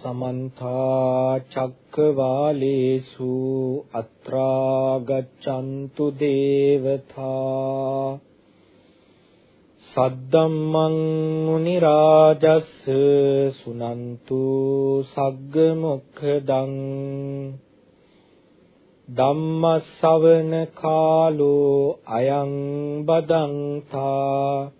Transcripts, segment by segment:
සමන්ත චක්කවාලේසු අත්‍රා ගච්ඡන්තු දේවතා සද්දම්මං මුනි රාජස් සුනන්තු සග්ග මොක්ඛදං ධම්ම ශවන කාලෝ අයං බදන්තා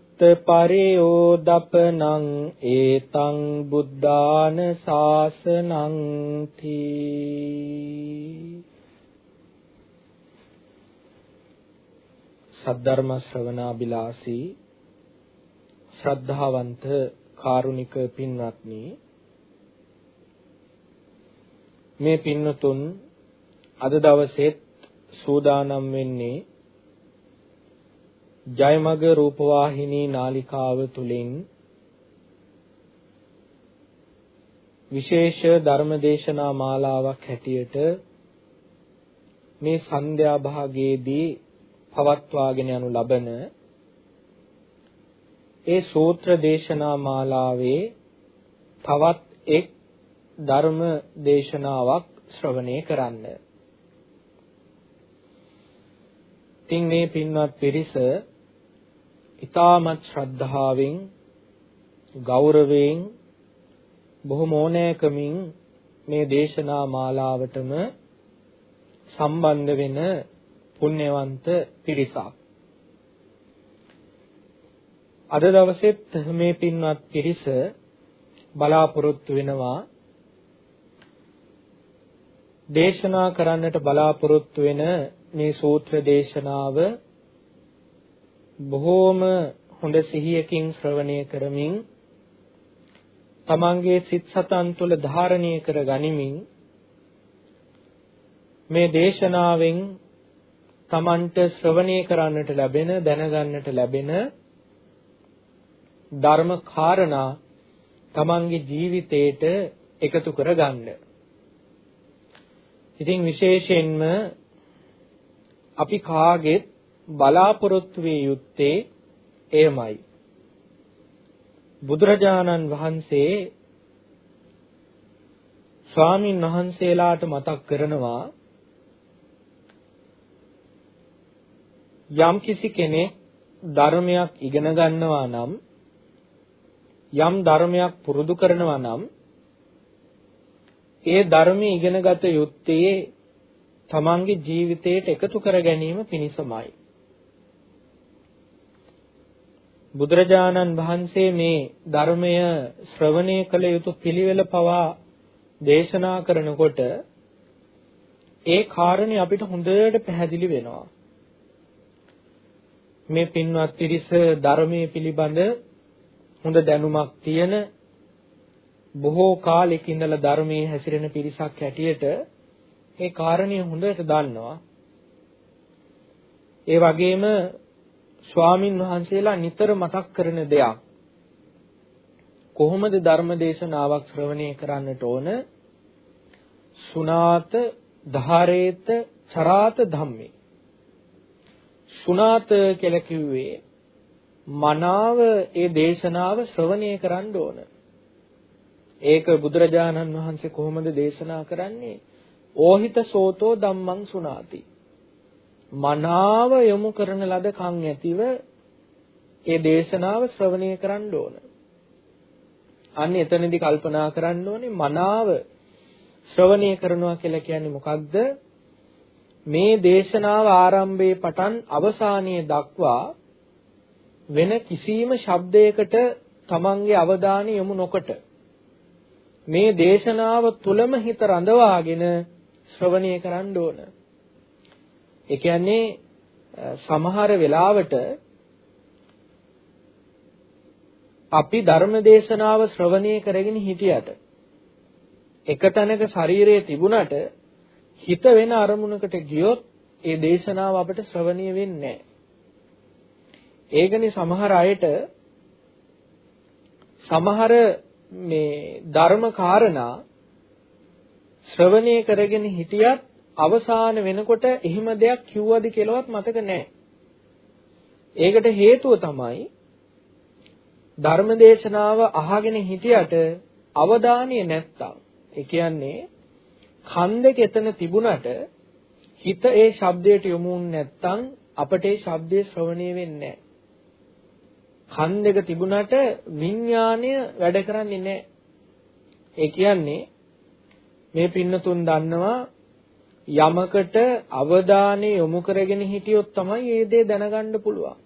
පරයෝදපනං ඒතං බුද්ධාන ශාසනං තී. සද්ධර්ම ශ්‍රවණාබිලාසී ශ්‍රද්ධාවන්ත කාරුණික පින්වත්නි මේ පින්නතුන් අද දවසේත් සූදානම් වෙන්නේ ජයමග රූපවාහිනී නාලිකාව තුලින් විශේෂ ධර්මදේශනා මාලාවක් හැටියට මේ සන්ධ්‍යා භාගයේදී පවත්වාගෙන යනු ලබන ඒ සූත්‍ර දේශනා මාලාවේ තවත් එක් ධර්ම දේශනාවක් ශ්‍රවණය කරන්න. ඉතින් මේ පින්වත් පිරිස ඊ타මත් ශ්‍රද්ධාවෙන් ගෞරවයෙන් බොහොම ඕනෑකමින් මේ දේශනා මාලාවටම සම්බන්ධ වෙන පුණ්‍යවන්ත පිරිසක්. අද දවසෙත් මේ පින්වත් පිරිස බලාපොරොත්තු වෙනවා දේශනා කරන්නට බලාපොරොත්තු වෙන මේ සූත්‍ර දේශනාව බොහෝම හොඳ සිහියකින් ශ්‍රවණය කරමින් තමන්ගේ සිත් සතන් තුළ ධාරණය කර ගනිමින් මේ දේශනාවෙන් තමන්ට ශ්‍රවණය කරන්නට ලැබෙන දැනගන්නට ලැබෙන ධර්ම කාරණා තමන්ගේ ජීවිතේට එකතු කරගන්න. ඉතින් විශේෂයෙන්ම අපි කාගෙත් බලාපොරොත්තු විය යුත්තේ එයමයි. බුදුරජාණන් වහන්සේ ස්වාමින් වහන්සේලාට මතක් කරනවා යම් කිසි කෙනෙක් ධර්මයක් ඉගෙන ගන්නවා නම් යම් ධර්මයක් පුරුදු කරනවා නම් ඒ ධර්මයේ ඉගෙනගත යුත්තේ තමන්ගේ ජීවිතයට එකතු කර ගැනීම පිණිසමයි. බුදුරජාණන් වහන්සේ මේ ධර්මය ශ්‍රවණය කළ යුතු පිළිවෙල පවා දේශනා කරනකොට ඒ කාරණේ අපිට හොඳට පැහැදිලි වෙනවා. මේ පින්වත් පිරිස ධර්මයේ පිළිබඳ හොඳ දැනුමක් තියෙන බොහෝ කාලෙක ඉඳලා ධර්මයේ හැසිරෙන පිරිසක් හැටියට ඒ කාරණිය හොඳට දන්නවා. ඒ වගේම ස්වාමින් වහන්සේලා නිතර මතක් කරන දෙයක් කොහොමද ධර්ම දේශනාවක් ශ්‍රවණය කරන්නට ඕන? සුනාත ධාරේත චරාත ධම්මේ. සුනාත කියලා කිව්වේ මනාව ඒ දේශනාව ශ්‍රවණය කරන්න ඕන. ඒක බුදුරජාණන් වහන්සේ කොහොමද දේශනා කරන්නේ? ඕහිත සෝතෝ ධම්මං සුනාති. මනාව යොමු කරන ලද කන් ඇතිව ඒ දේශනාව ශ්‍රවණය කරන්න ඕන. අන්න එතනදී කල්පනා කරන්න ඕනේ මනාව ශ්‍රවණය කරනවා කියලා කියන්නේ මොකක්ද? මේ දේශනාව ආරම්භයේ පටන් අවසානයේ දක්වා වෙන කිසිම ශබ්දයකට තමන්ගේ අවධානය යොමු නොකොට මේ දේශනාව තුලම හිත රඳවාගෙන ශ්‍රවණය කරන්න ඕන. ඒ කියන්නේ සමහර වෙලාවට අපි ධර්ම දේශනාව ශ්‍රවණය කරගෙන හිටියට එක තැනක ශරීරයේ තිබුණට හිත වෙන අරමුණකට ගියොත් ඒ දේශනාව අපට ශ්‍රවණීය වෙන්නේ නැහැ. ඒකනේ සමහර අයට සමහර මේ ධර්ම කාරණා ශ්‍රවණය කරගෙන හිටියත් අවසාන වෙනකොට එහෙම දෙයක් කිව්වද කියලාවත් මතක නැහැ. ඒකට හේතුව තමයි ධර්ම දේශනාව අහගෙන හිටියට අවධානය නැත්තම්. ඒ කියන්නේ කන් දෙක එතන තිබුණට හිත ඒ ශබ්දයට යොමු නැත්තම් අපට ඒ ශබ්දේ ශ්‍රවණය වෙන්නේ නැහැ. කන් දෙක තිබුණට විඥාණය වැඩ කරන්නේ නැහැ. ඒ කියන්නේ මේ පින්නතුන් දන්නවා යමකට අවධානය යොමු කරගෙන හිටියොත් තමයි ඒ දේ දැනගන්න පුළුවන්.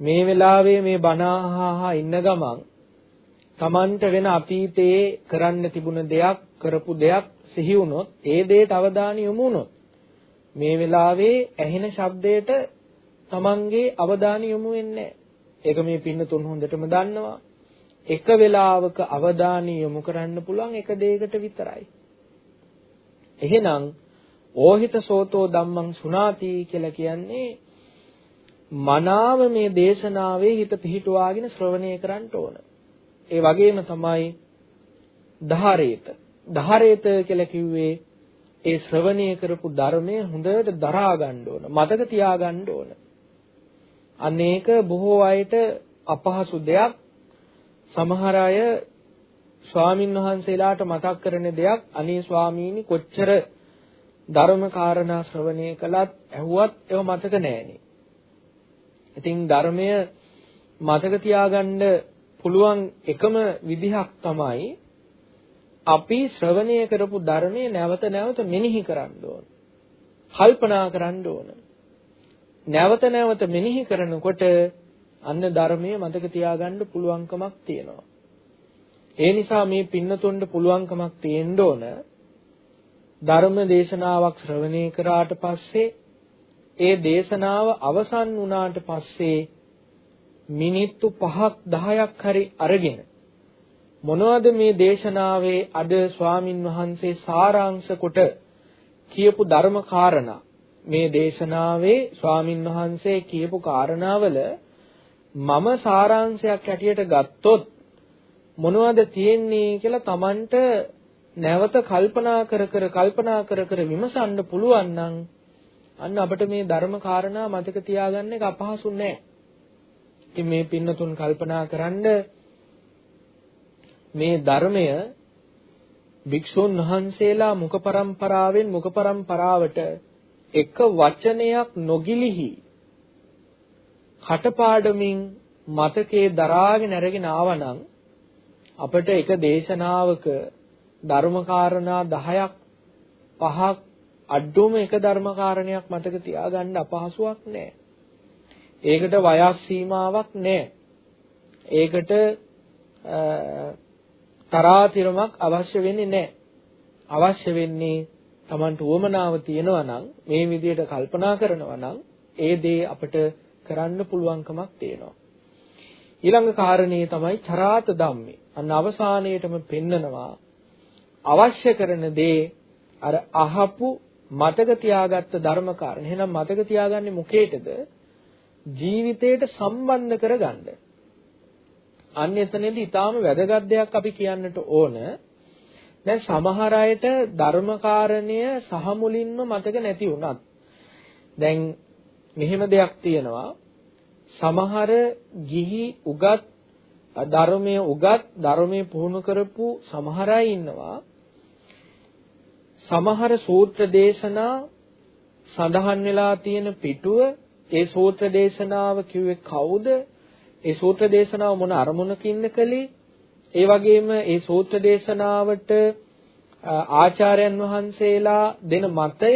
මේ වෙලාවේ මේ බණ අහහා ඉන්න ගමන් Tamanට වෙන අතීතයේ කරන්න තිබුණ දෙයක් කරපු දෙයක් සිහි වුණොත් ඒ දෙයට අවධානය යොමු වුණොත් මේ වෙලාවේ ඇහෙන ශබ්දයට Tamanගේ අවධානය යොමු වෙන්නේ ඒක මේ පින්නතුන් හොඳටම දන්නවා. එක වෙලාවක අවධානය යොමු කරන්න පුළුවන් එක දෙයකට විතරයි. එහෙනම් ඕහිත සෝතෝ ධම්මං සුනාති කියලා කියන්නේ මනාව මේ දේශනාවේ හිත පිහිටුවාගෙන ශ්‍රවණය කරන්න ඕන. ඒ වගේම තමයි ධාරේත. ධාරේත කියලා කිව්වේ ඒ ශ්‍රවණය කරපු ධර්මය හොඳට දරා ගන්න ඕන. මතක තියා ගන්න ඕන. අනේක බොහෝ අයට අපහසු දෙයක්. සමහර අය ස්වාමින් වහන්සේලාට මතක් කරන දෙයක් අනේ ස්වාමීනි කොච්චර ධර්ම කාරණා ශ්‍රවණය කළත් ඇහුවත් ඒව මතක නෑනේ. ඉතින් ධර්මය මතක තියාගන්න පුළුවන් එකම විදිහක් තමයි අපි ශ්‍රවණය කරපු ධර්මයේ නැවත නැවත මෙනෙහි කරන්න ඕන. කල්පනා කරන්න ඕන. නැවත නැවත මෙනෙහි කරනකොට අන්න ධර්මයේ මතක තියාගන්න පුළුවන්කමක් තියෙනවා. ඒ නිසා මේ පින්නතුන්ට පුළුවන්කමක් තියෙන්න ඕන ධර්ම දේශනාවක් ශ්‍රවණය කරාට පස්සේ ඒ දේශනාව අවසන් වුණාට පස්සේ මිනිත්තු 5ක් 10ක් හරි අරගෙන මොනවද මේ දේශනාවේ අද ස්වාමින් වහන්සේ සාරාංශ කොට කියපු ධර්ම කාරණා? මේ දේශනාවේ ස්වාමින් වහන්සේ කියපු කාරණාවල මම සාරාංශයක් හැටියට ගත්තොත් මොනවද තියෙන්නේ කියලා Tamanට නැවත කල්පනා කර කර කල්පනා කර කර විමසන්න පුළුවන් නම් අන්න අපිට මේ ධර්ම කාරණා මතක තියාගන්න එක අපහසු නෑ. ඉතින් මේ පින්නතුන් කල්පනා කරන්ඩ මේ ධර්මය භික්ෂුන් වහන්සේලා මුඛ પરම්පරාවෙන් මුඛ પરම්පරාවට එක වචනයක් නොගිලිහි කටපාඩමින් මතකයේ දරාගෙන අරගෙන ආවනම් අපිට එක දේශනාවක ධර්මකාරණා 10ක් 5ක් අඩුම එක ධර්මකාරණයක් මතක තියාගන්න අපහසුයක් නෑ. ඒකට වයස් සීමාවක් නෑ. ඒකට තරාතිරමක් අවශ්‍ය වෙන්නේ නෑ. අවශ්‍ය වෙන්නේ Tamanට උවමනාව තියෙනවා නම් මේ විදිහට කල්පනා කරනවා නම් ඒ දේ අපිට කරන්න පුළුවන්කමක් තියෙනවා. ඊළඟ කාරණේ තමයි චරාත ධම්මේ. අන්න අවසානයේටම පෙන්නනවා අවශ්‍ය කරන දේ අර අහපු මතක තියාගත්ත ධර්ම කාරණා. එහෙනම් මතක තියාගන්නේ මොකේටද? ජීවිතයට සම්බන්ධ කරගන්න. අන්න එතනදී ඊටාම වැදගත් දෙයක් අපි කියන්නට ඕන. දැන් සමහර අයට ධර්මකාරණය සහ මුලින්ම මතක නැති වුණත් දැන් මෙහෙම දෙයක් තියෙනවා සමහර ගිහි උගත් ධර්මයේ උගත් ධර්මයේ පුහුණු කරපු සමහර අය ඉන්නවා සමහර සූත්‍ර දේශනා සඳහන් වෙලා තියෙන පිටුව ඒ සූත්‍ර දේශනාව කිව්වේ කවුද ඒ සූත්‍ර දේශනාව මොන අරමුණකින්ද කළේ ඒ වගේම ඒ සූත්‍ර දේශනාවට ආචාර්යයන් වහන්සේලා දෙන මතය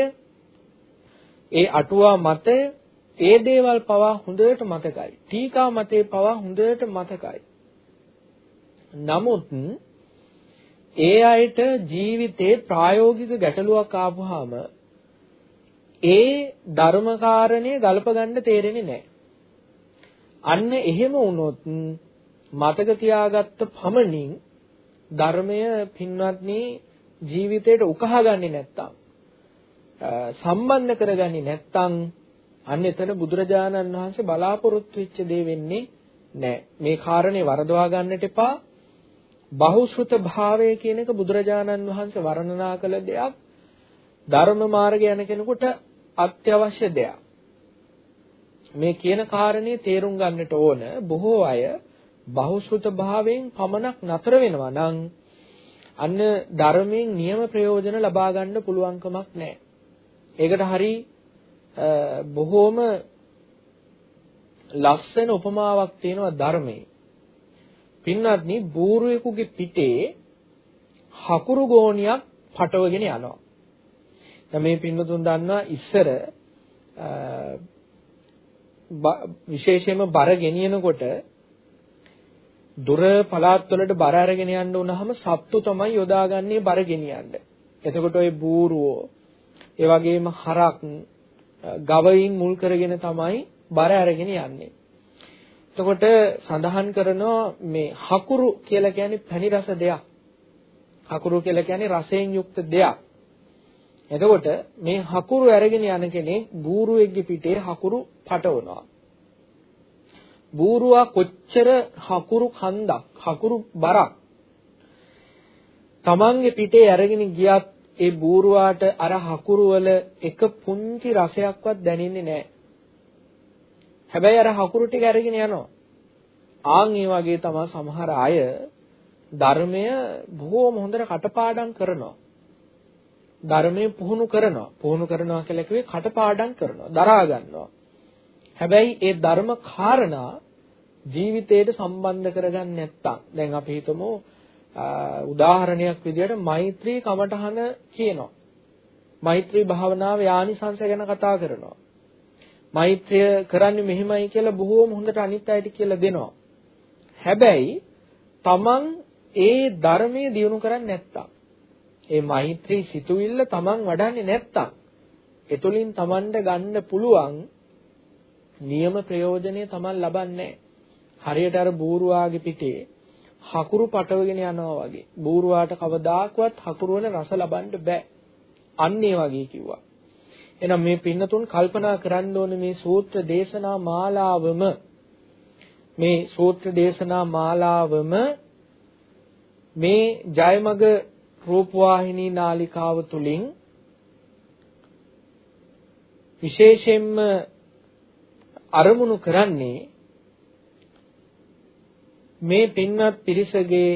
ඒ අටුවා මතය ඒ දේවල් පවා හොඳට මතකයි. ටීකා මතේ පවා හොඳට මතකයි. නමුත් ඒ අයට ජීවිතේ ප්‍රායෝගික ගැටලුවක් ආවහම ඒ ධර්මකාරණය ගලප ගන්න තේරෙන්නේ නැහැ. අන්න එහෙම වුණොත් මතක තියාගත්ත පමණින් ධර්මය පින්වත්නි ජීවිතයට උකහාගන්නේ නැත්තම් සම්බන්ධ කරගන්නේ නැත්තම් අන්න එතන බුදුරජාණන් වහන්සේ බලාපොරොත්තු වෙච්ච දේ වෙන්නේ නැහැ. මේ කාරණේ වරදවා ගන්නට එපා. බහුශෘත භාවය කියන එක බුදුරජාණන් වහන්සේ වර්ණනා කළ දෙයක්. ධර්ම මාර්ගය යන කෙනෙකුට අත්‍යවශ්‍ය දෙයක්. මේ කියන කාරණේ තේරුම් ගන්නට ඕන බොහෝ අය බහුශෘත භාවයෙන් පමණක් නතර වෙනවා නම් අන්න ධර්මයෙන් නියම ප්‍රයෝජන ලබා ගන්න පුළුවන්කමක් නැහැ. ඒකට හරි බොහෝම ලස්සන උපමාවක් තියෙනවා ධර්මයේ. පින්වත්නි බූරුවෙකුගේ පිටේ හකුරු ගෝණියක් පටවගෙන යනවා. දැන් මේ පින්නතුන් දන්නවා ඉස්සර විශේෂයෙන්ම බර ගෙනියනකොට දුර පළාත් වලට බර අරගෙන යන්න වුණාම සත්තු තමයි යොදාගන්නේ බර ගෙනියන්න. එතකොට ওই බූරුවෝ ඒ වගේම හරක් ගවයින් මුල් කරගෙන තමයි බර අරගෙන යන්නේ. එතකොට සඳහන් කරනවා මේ හකුරු කියලා කියන්නේ පැණි රස දෙයක්. හකුරු කියලා කියන්නේ රසයෙන් යුක්ත දෙයක්. එතකොට මේ හකුරු අරගෙන යන කෙනෙක් බූරුවෙක්ගේ පිටේ හකුරු පටවනවා. බූරුවා කොච්චර හකුරු කන්දක් හකුරු බරක් තමන්ගේ පිටේ අරගෙන ගියත් ඒ බූරුවාට අර හකුරු වල එක පුංචි රසයක්වත් දැනෙන්නේ නැහැ. හැබැයි අර හකුරු ටික අරගෙන යනවා. ආන් ඒ වගේ තමයි සමහර අය ධර්මය බොහෝම හොඳට කටපාඩම් කරනවා. ධර්මයේ පුහුණු කරනවා. පුහුණු කරනවා කියලා කිව්වේ කටපාඩම් කරනවා, දරා ගන්නවා. හැබැයි ඒ ධර්ම කාරණා ජීවිතයට සම්බන්ධ කරගන්න නැත්තම් දැන් අපි හිතමු උදාහරණයක් විදිහට මෛත්‍රී කමඨහන කියනවා. මෛත්‍රී භාවනාවේ ආනිසංස ගැන කතා කරනවා. මෛත්‍රිය කරන්නේ මෙහෙමයි කියලා බොහෝම හොඳට අනිත් අයට කියලා දෙනවා. හැබැයි තමන් ඒ ධර්මයේ දියුණු කරන්නේ නැත්තම් ඒ මෛත්‍රී සිතුවිල්ල තමන් වඩන්නේ නැත්තම් එතුලින් තමන්ට ගන්න පුළුවන් නියම ප්‍රයෝජනය තමන් ලබන්නේ හරියට අර බූරුවාගේ පිටේ හකුරු පටවගෙන යනවා වගේ. බූරුවාට කවදාකවත් හකුරු වල රස ලබන්න බෑ. අන්න ඒ වගේ කිව්වා. එහෙනම් මේ පින්නතුන් කල්පනා කරන්න ඕනේ මේ සූත්‍ර දේශනා මාලාවම මේ සූත්‍ර දේශනා මාලාවම මේ ජයමග රූපවාහිනී නාලිකාව තුලින් විශේෂයෙන්ම අරමුණු කරන්නේ මේ පින්වත් පිරිසගේ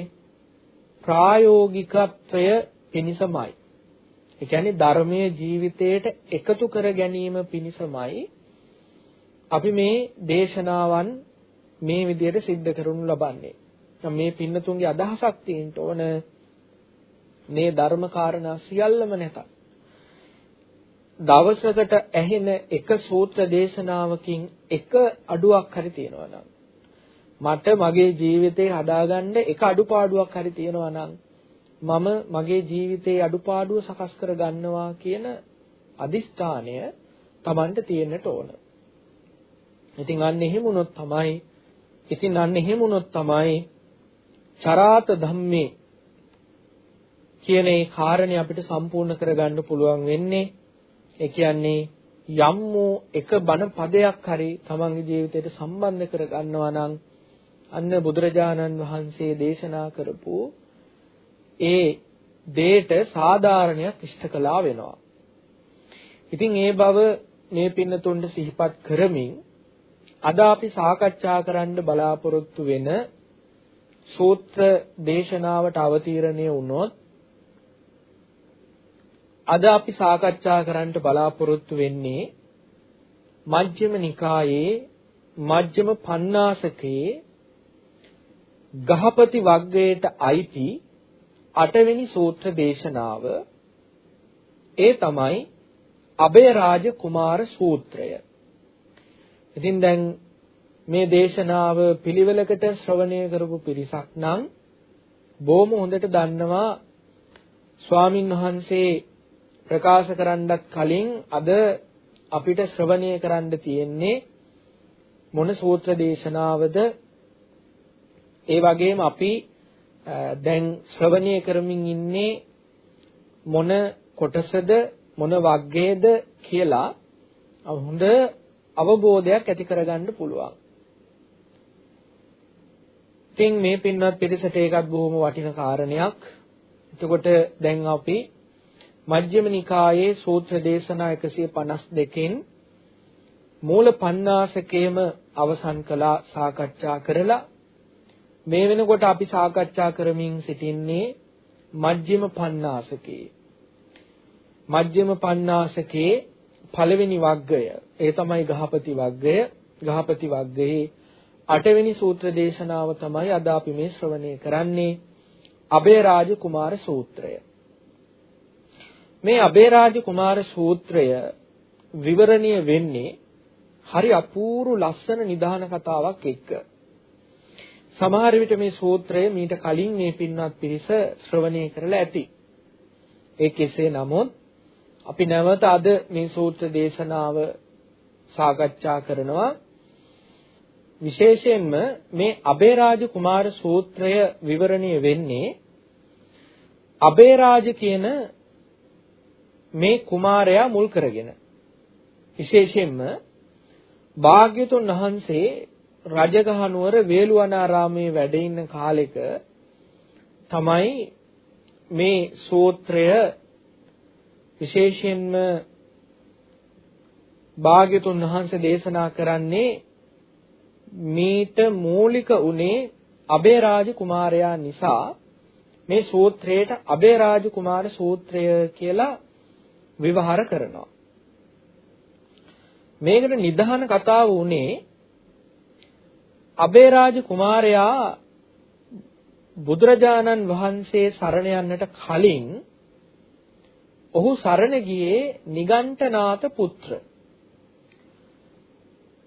ප්‍රායෝගිකත්වය පිණිසමයි. ඒ කියන්නේ ධර්මයේ ජීවිතයට එකතු කර ගැනීම පිණිසමයි අපි මේ දේශනාවන් මේ විදිහට සිද්ධ කරනු ලබන්නේ. මේ පින්නතුන්ගේ අදහසක් තියෙන්න ඕන මේ ධර්ම කාරණා සියල්ලම නැතත් දවසකට ඇහෙන එක සූත්‍ර දේශනාවකින් එක අඩුවක් හරි තියෙනවා නම් මට මගේ ජීවිතේ හදාගන්න එක අඩුපාඩුවක් හරි තියෙනවා නම් මම මගේ ජීවිතේ අඩුපාඩුව සකස් කර ගන්නවා කියන අදිෂ්ඨානය Tamanට තියෙන්නට ඕන. ඉතින් අන්න එහෙම වුණොත් තමයි ඉතින් අන්න එහෙම වුණොත් තමයි චරාත ධම්මේ කියන ඒ කාරණේ අපිට සම්පූර්ණ කරගන්න පුළුවන් වෙන්නේ. ඒ කියන්නේ යම් වූ එක බණ පදයක් හරි තමන්ගේ ජීවිතයට සම්බන්ධ කරගන්නවා නම් අන්න බුදුරජාණන් වහන්සේ දේශනා කරපු ඒ දේට සාධාරණයක් ඉෂ්ට කළා වෙනවා. ඉතින් ඒ බව මේ පින්නතුන්ට සිහිපත් කරමින් අද අපි සාකච්ඡා කරන්න බලාපොරොත්තු වෙන සූත්‍ර දේශනාවට අවතීර්ණය වුණොත් අද අපි සාකච්ඡා කරන්න බලාපොරොත්තු වෙන්නේ මජ්ක්‍ධිම නිකායේ මජ්ක්‍ධිම පඤ්ඤාසකයේ ගහපති වග්ගයට අයිති අටවෙනි සූත්‍ර දේශනාව ඒ තමයි අබේරාජ කුමාර සූත්‍රය. ඉතින් දැන් මේ දේශනාව පිළිවෙලකට ශ්‍රවණය කරපු පිරිසක් නම් බොහොම හොඳට දන්නවා ස්වාමින් වහන්සේ ප්‍රකාශ කරන්නත් කලින් අද අපිට ශ්‍රවණය කරන්න තියෙන්නේ මොන සූත්‍ර දේශනාවද ඒ වගේම අපි දැන් ශ්‍රවණය කරමින් ඉන්නේ මොන කොටසද මොන වග්ගයේද කියලා හොඳ අවබෝධයක් ඇති කරගන්න පුළුවන්. ඉතින් මේ පින්වත් පිරිසට ඒකත් බොහොම වටින කාරණයක්. එතකොට දැන් අපි මජ්ක්‍ධිම නිකායේ සූත්‍ර දේශනා 152කින් මූල පඤ්ඤාසකේම අවසන් කළා සාකච්ඡා කරලා මේ වෙනකොට අපි සාකච්ඡා කරමින් සිටින්නේ මජ්ක්‍ධිම පඤ්ඤාසකේ මජ්ක්‍ධිම පඤ්ඤාසකේ පළවෙනි වග්ගය. ඒ තමයි ගහපති වග්ගය. ගහපති වග්ගයේ අටවෙනි සූත්‍ර දේශනාව තමයි අද අපි මේ ශ්‍රවණය කරන්නේ. අබේරාජ කුමාර සූත්‍රය. මේ අබේරාජ කුමාර සූත්‍රය විවරණීය වෙන්නේ හරි අපූර්ව ලස්සන නිදාන කතාවක් එක්ක. සමහර විට මේ සූත්‍රය මීට කලින් මේ පින්වත් පිරිස ශ්‍රවණය කරලා ඇති. ඒ කෙසේ නමුත් අපි නැවත අද මේ සූත්‍ර දේශනාව සාකච්ඡා කරනවා. විශේෂයෙන්ම මේ අබේරාජ කුමාර සූත්‍රය විවරණය වෙන්නේ අබේරාජ කියන මේ කුමාරයා මුල් කරගෙන. විශේෂයෙන්ම භාග්‍යතුන් වහන්සේ රජගහ නුවර වේළුවනාරාමේ වැඩ ඉන්න කාලෙක තමයි මේ සූත්‍රය විශේෂයෙන්ම භාග්‍යතුන් වහන්සේ දේශනා කරන්නේ මීට මූලික උනේ අබේරාජ කුමාරයා නිසා මේ සූත්‍රයට අබේරාජ කුමාර සූත්‍රය කියලා විවහාර කරනවා. මේකට නිධාන කතාව උනේ අබේරාජ කුමාරයා බුදුරජාණන් වහන්සේ සරණ යන්නට කලින් ඔහු සරණ ගියේ නිගණ්ඨනාත පුත්‍ර.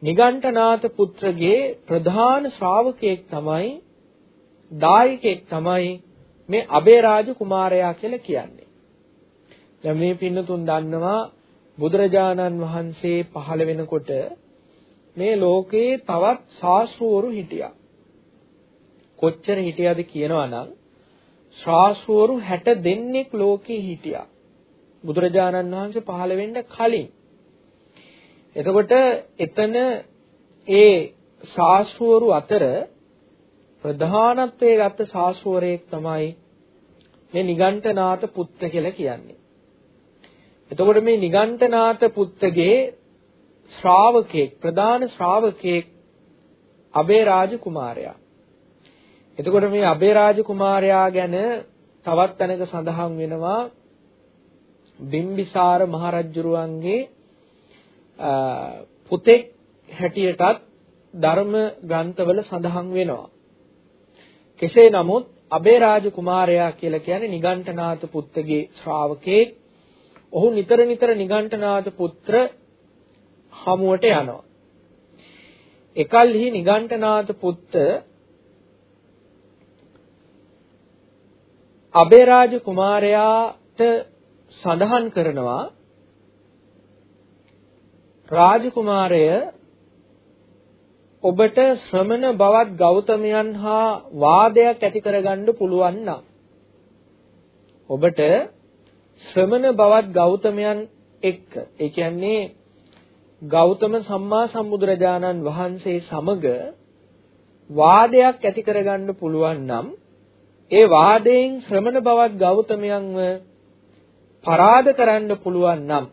නිගණ්ඨනාත පුත්‍රගේ ප්‍රධාන ශ්‍රාවකයෙක් තමයි දායකයෙක් තමයි මේ අබේරාජ කුමාරයා කියලා කියන්නේ. දැන් මේ පින්නතුන් දන්නවා බුදුරජාණන් වහන්සේ පහළ වෙනකොට මේ ලෝකේ තවත් ශාස්ත්‍රවරු හිටියා. කොච්චර හිටියද කියනවා නම් ශාස්ත්‍රවරු 60 දෙනෙක් ලෝකේ හිටියා. බුදුරජාණන් වහන්සේ පහළ වෙන්න කලින්. එතකොට එතන ඒ ශාස්ත්‍රවරු අතර ප්‍රධානත්වයේ ගත්ත ශාස්ත්‍රවරයෙක් තමයි මේ නිගණ්ඨනාත පුත්ත කියලා කියන්නේ. එතකොට මේ නිගණ්ඨනාත පුත්තගේ ශ්‍රාවකෙක් ප්‍රධාන ශ්‍රාවකෙක් අබේරාජ කුමාරයා. එතකොට මේ අබේරාජ කුමාරයා ගැන තවත් තැනක සඳහන් වෙනවා බිම්බිසාර මහරජුරුවන්ගේ පුතෙක් හැටියටත් ධර්ම ග්‍රන්ථවල සඳහන් වෙනවා. කෙසේ නමුත් අබේරාජ කුමාරයා කියලා කියන්නේ නිගණ්ඨනාත පුත්තගේ ශ්‍රාවකෙක් ඔහු නිතර නිතර නිගණ්ඨනාථ පුත්‍ර හමුවට යනවා. එකල්හි නිගණ්ඨනාථ පුත්ත අබේරාජ කුමාරයාට සඳහන් කරනවා රාජකුමාරය ඔබට ශ්‍රමණ බවත් ගෞතමයන් හා වාදයක් ඇති කරගන්න පුළුවන් නම් ඔබට ශ්‍රමණ බවත් ගෞතමයන් එක්ක ඒ කියන්නේ ගෞතම සම්මා සම්බුදුරජාණන් වහන්සේ සමග වාදයක් ඇති කරගන්න පුළුවන් නම් ඒ වාදයෙන් ශ්‍රමණ බවත් ගෞතමයන්ව පරාද කරන්න පුළුවන් නම්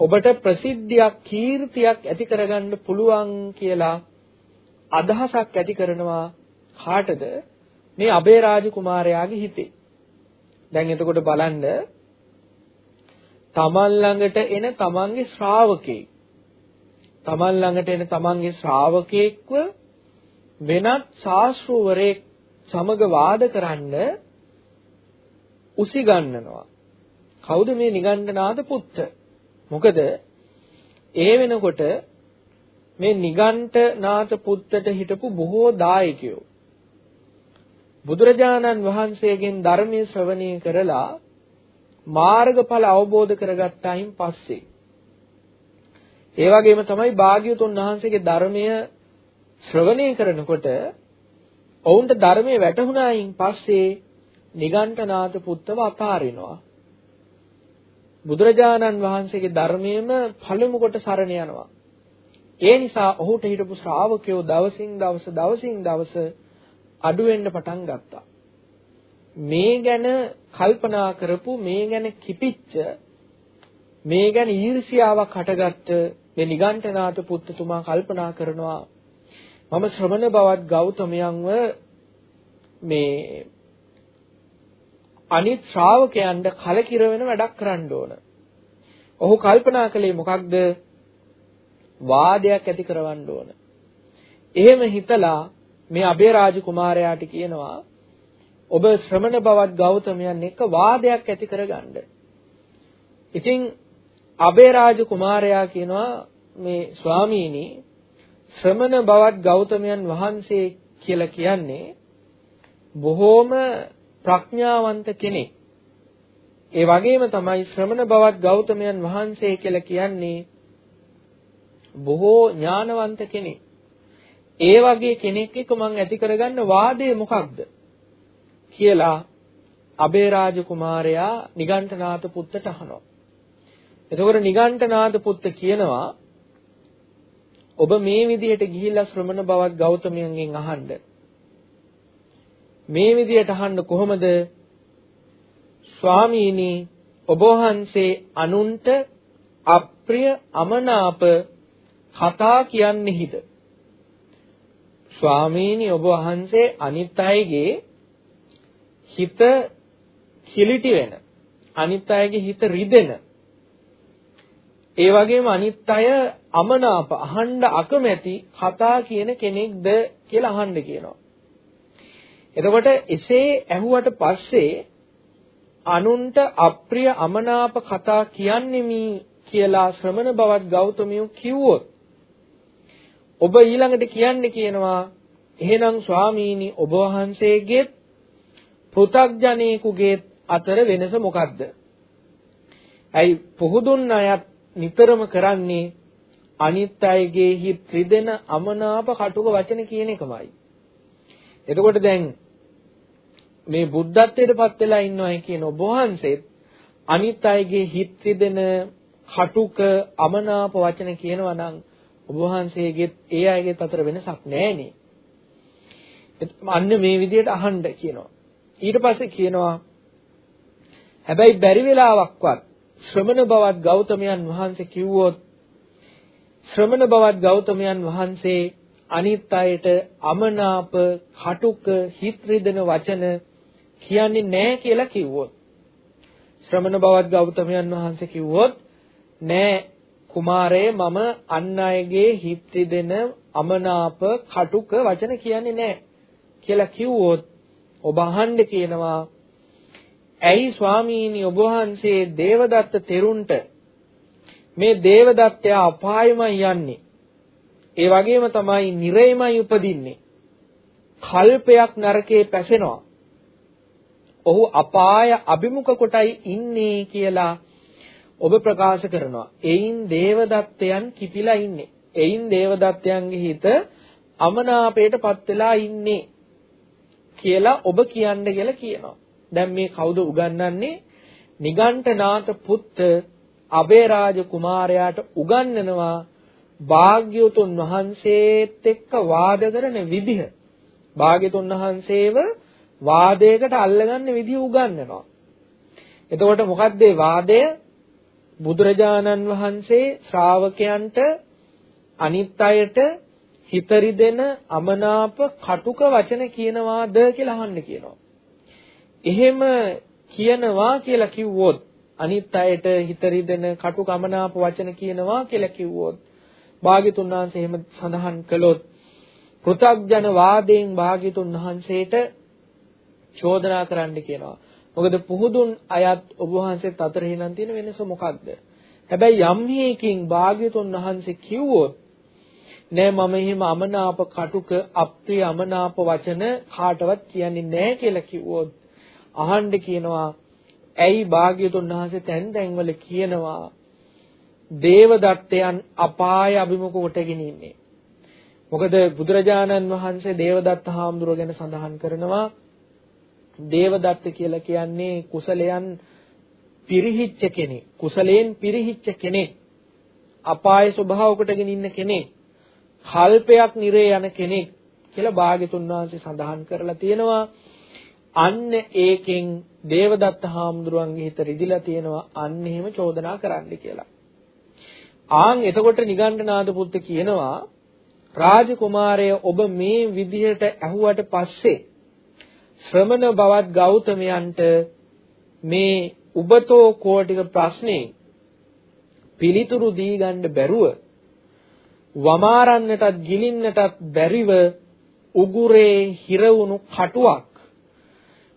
ඔබට ප්‍රසිද්ධියක් කීර්තියක් ඇති කරගන්න පුළුවන් කියලා අදහසක් ඇති කරනවා කාටද? මේ අබේරාජ කුමාරයාගේ හිතේ. දැන් එතකොට බලන්න තමන් ළඟට එන තමන්ගේ ශ්‍රාවකෙක් තමන් ළඟට එන තමන්ගේ ශ්‍රාවකෙක්ව වෙනත් ශාස්ත්‍රවරයෙක් සමග වාද කරන්න උසිගන්නනවා. කවුද මේ නිගණ්ඨනාද පුත්ත? මොකද ඒ වෙනකොට මේ නිගණ්ඨනාත පුත්තට හිටපු බොහෝ දායකයෝ බුදුරජාණන් වහන්සේගෙන් ධර්මයේ ශ්‍රවණය කරලා මාර්ගඵල අවබෝධ කරගත්තායින් පස්සේ. ඒ වගේම තමයි භාග්‍යවතුන් වහන්සේගේ ධර්මය ශ්‍රවණය කරනකොට ඔවුන්ට ධර්මයේ වැටහුණායින් පස්සේ නිගණ්ඨනාත පුත්තව අතාරිනවා. බුදුරජාණන් වහන්සේගේ ධර්මයේම පළමු කොට සරණ යනවා. ඒ නිසා ඔහුට හිටපු ශ්‍රාවකයෝ දවසින් දවස දවසින් දවස අඩු වෙන්න පටන් ගත්තා. මේ ගැන කල්පනා කරපු මේ ගැන කිපිච්ච මේ ගැන ඊර්ෂියාවක් හටගත්ත මේ නිගණ්ඨනාත පුත්තුමා කල්පනා කරනවා මම ශ්‍රමණ බවත් ගෞතමයන්ව මේ අනිත් ශ්‍රාවකයන්ට කලකිරවෙන වැඩක් කරන්න ඕන. ඔහු කල්පනා කළේ මොකක්ද? වාදයක් ඇති කරවන්න ඕන. එහෙම හිතලා මේ අබේරාජ කුමාරයාට කියනවා ඔබ ශ්‍රමණ බවත් ගෞතමයන් එක්ක වාදයක් ඇති කරගන්න. ඉතින් අබේරාජ කුමාරයා කියනවා මේ ස්වාමීනි ශ්‍රමණ බවත් ගෞතමයන් වහන්සේ කියලා කියන්නේ බොහෝම ප්‍රඥාවන්ත කෙනෙක්. ඒ වගේම තමයි ශ්‍රමණ බවත් ගෞතමයන් වහන්සේ කියලා කියන්නේ බොහෝ ඥානවන්ත කෙනෙක්. ඒ වගේ කෙනෙක් එක්ක මං ඇති කරගන්න වාදය මොකක්ද කියලා අබේරාජ කුමාරයා නිගණ්ඨනාත පුත්තට අහනවා. එතකොට නිගණ්ඨනාත පුත්ත කියනවා ඔබ මේ විදිහට ගිහිල්ලා ශ්‍රමණ බවත් ගෞතමයන්ගෙන් අහන්න. මේ විදිහට අහන්න කොහොමද? ස්වාමීනි ඔබ වහන්සේ අනුන්ට අප්‍රිය අමනාප කතා කියන්නේහිද? ස්වාමීනි ඔබ වහන්සේ අනිත් අයගේ හිත කිලිටි වෙන අනිත් අයගේ හිත රිදෙන ඒ වගේම අනිත් අය අමනාප අහන්න අකමැති කතා කියන කෙනෙක්ද කියලා අහන්න කියනවා. එතකොට එසේ ඇහුවට පස්සේ අනුන්ට අප්‍රිය අමනාප කතා කියන්නේ මී කියලා ශ්‍රමණ බවත් ගෞතමියෝ කිව්වොත් ඔබ ඊළඟට කියන්නේ කියනවා එහෙනම් ස්වාමීනි ඔබ වහන්සේගේ පෘථග්ජනේකුගේ අතර වෙනස මොකක්ද? ඇයි පුහුදුන් අයත් නිතරම කරන්නේ අනිත් අයගේ හිත් රිදෙන අමනාප කටුක වචන කියන එකමයි. එතකොට දැන් මේ බුද්ධත්වයට පත් වෙලා ඉන්නවයි කියන ඔබ වහන්සේත් අනිත් අයගේ හිත් රිදෙන කටුක අමනාප වචන කියනවා නම් ඔබ වහන්සේගෙත් ඒ අයගෙත් අතර වෙනසක් නැහැනේ. අන්න මේ විදිහට අහන්න කියනවා. ඊට පස්සේ කියනවා හැබැයි බැරි වෙලාවක්වත් ශ්‍රමණ බවත් ගෞතමයන් වහන්සේ කිව්වොත් ශ්‍රමණ බවත් ගෞතමයන් වහන්සේ අනිත් අයට අමනාප කටුක හිත රිදෙන වචන කියන්නේ නැහැ කියලා කිව්වොත් ශ්‍රමණ බවත් ගෞතමයන් වහන්සේ කිව්වොත් නෑ කුමාරය මම අන් අයගේ හිත් රිදෙන අමනාප කටුක වචන කියන්නේ නැහැ කියලා කිව්වොත් ඔබ අහන්න කියනවා ඇයි ස්වාමීනි ඔබ වහන්සේ දේවදත්ත තෙරුන්ට මේ දේවදත්තය අපායමයි යන්නේ ඒ වගේම තමයි නිරේමයි උපදින්නේ කල්පයක් නරකේ පැසෙනවා ඔහු අපාය අභිමුඛ කොටයි ඉන්නේ කියලා ඔබ ප්‍රකාශ කරනවා. එයින් දේවදත්තයන් කිපිලා ඉන්නේ. එයින් දේවදත්තයන්ගේ හිත අමනාපයටපත් වෙලා ඉන්නේ කියලා ඔබ කියන්න කියලා කියනවා. දැන් මේ කවුද උගන්වන්නේ? නිගණ්ඨනාත පුත්ත අබේරාජ කුමාරයාට උගන්වනවා භාග්‍යවතුන් වහන්සේත් එක්ක වාද කරන විදිහ. භාග්‍යතුන් වහන්සේව වාදයකට අල්ලගන්න විදිහ උගන්වනවා. එතකොට මොකක්ද වාදය? බුදුරජාණන් වහන්සේ ශ්‍රාවකයන්ට අනිත් අයට හිතරි දෙන අමනාප කටුක වචන කියනවාද කියලා අහන්න කියනවා. එහෙම කියනවා කියලා කිව්වොත් අනිත් අයට හිතරි දෙන කටුක අමනාප වචන කියනවා කියලා කිව්වොත් භාග්‍යතුන් වහන්සේ එහෙම සඳහන් කළොත් පෘථග්ජන වාදයෙන් භාග්‍යතුන් වහන්සේට චෝදනා කරන්න කියනවා. මොකද පුහුදුන් අයත් ඔබ වහන්සේත් අතර හිනම් තියෙන වෙනස මොකක්ද? හැබැයි යම් හේකින් භාග්‍යතුන් වහන්සේ කිව්වොත් නෑ මම එහෙම අමනාප කටුක අප්‍රිය අමනාප වචන කාටවත් කියන්නේ නෑ කියලා කිව්වොත් අහන්න කියනවා ඇයි භාග්‍යතුන් වහන්සේ තැන් තැන්වල කියනවා දේවදත්තයන් අපාය අභිමුඛ කොටගෙන ඉන්නේ. මොකද බුදුරජාණන් වහන්සේ දේවදත්ත හාමුදුරුව ගැන සඳහන් කරනවා දේවදත්ත කියලා කියන්නේ කුසලයන් පිරිහිච්ච කෙනෙක්. කුසලයෙන් පිරිහිච්ච කෙනෙක්. අපාය ස්වභාව කොටගෙන ඉන්න කෙනෙක්. කල්පයක් නිරේ යන කෙනෙක් කියලා භාග්‍යතුන් වහන්සේ සඳහන් කරලා තියෙනවා. අන්න ඒකෙන් දේවදත්ත හාමුදුරුවන්ගේ හිත රිදිලා තියෙනවා අන්න එහෙම චෝදනා කරන්න කියලා. ආන් එතකොට නිගණ්ඨනාද පුත්ත කියනවා රාජකුමාරය ඔබ මේ විදිහට ඇහුවට පස්සේ ශ්‍රමණ බවත් ගෞතමයන්ට මේ උබතෝ කෝටික ප්‍රශ්නේ පිළිතුරු දී ගන්න බැරුව වමාරන්නටත් ගිලින්නටත් බැරිව උගුරේ හිරවුණු කටුවක්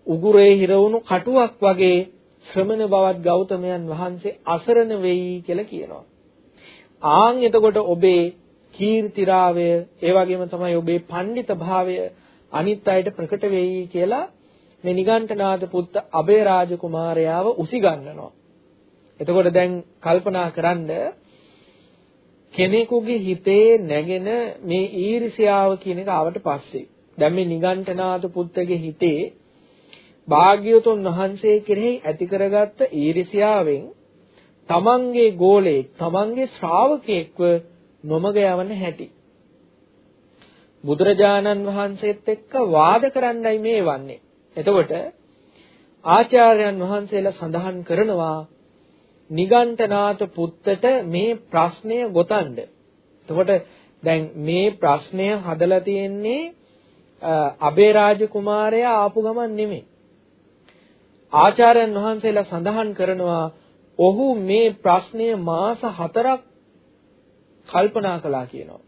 උගුරේ හිරවුණු කටුවක් වගේ ශ්‍රමණ බවත් ගෞතමයන් වහන්සේ අසරණ වෙයි කියලා කියනවා. ආන් එතකොට ඔබේ කීර්තිරාවය ඒ වගේම තමයි ඔබේ පඬිත භාවය අනිත් අයට ප්‍රකට වෙයි කියලා මේ නිගණ්ඨනාථ පුත්ත අබේ රාජ කුමාරයාව උසිගන්නනවා. එතකොට දැන් කල්පනා කරන්න කෙනෙකුගේ හිතේ නැගෙන මේ ඊර්ෂ්‍යාව කියන එක ආවට පස්සේ දැන් මේ නිගණ්ඨනාථ පුත්තගේ හිතේ භාග්‍යවතුන් වහන්සේ කෙරෙහි ඇති කරගත්ත ඊර්ෂ්‍යාවෙන් තමන්ගේ ගෝලයේ තමන්ගේ ශ්‍රාවකෙක්ව නොමග යවන හැටි බුදුරජාණන් වහන්සේත් එක්ක වාද කරන්නයි මේ වන්නේ. එතකොට ආචාර්යයන් වහන්සේලා සඳහන් කරනවා නිගණ්ඨනාත පුත්තට මේ ප්‍රශ්නය ගොතන්න. එතකොට දැන් මේ ප්‍රශ්නය හදලා තියෙන්නේ අබේ රාජ කුමාරයා ආපු ගමන් නෙමෙයි. ආචාර්යයන් වහන්සේලා සඳහන් කරනවා ඔහු මේ ප්‍රශ්නය මාස 4ක් කල්පනා කළා කියනවා.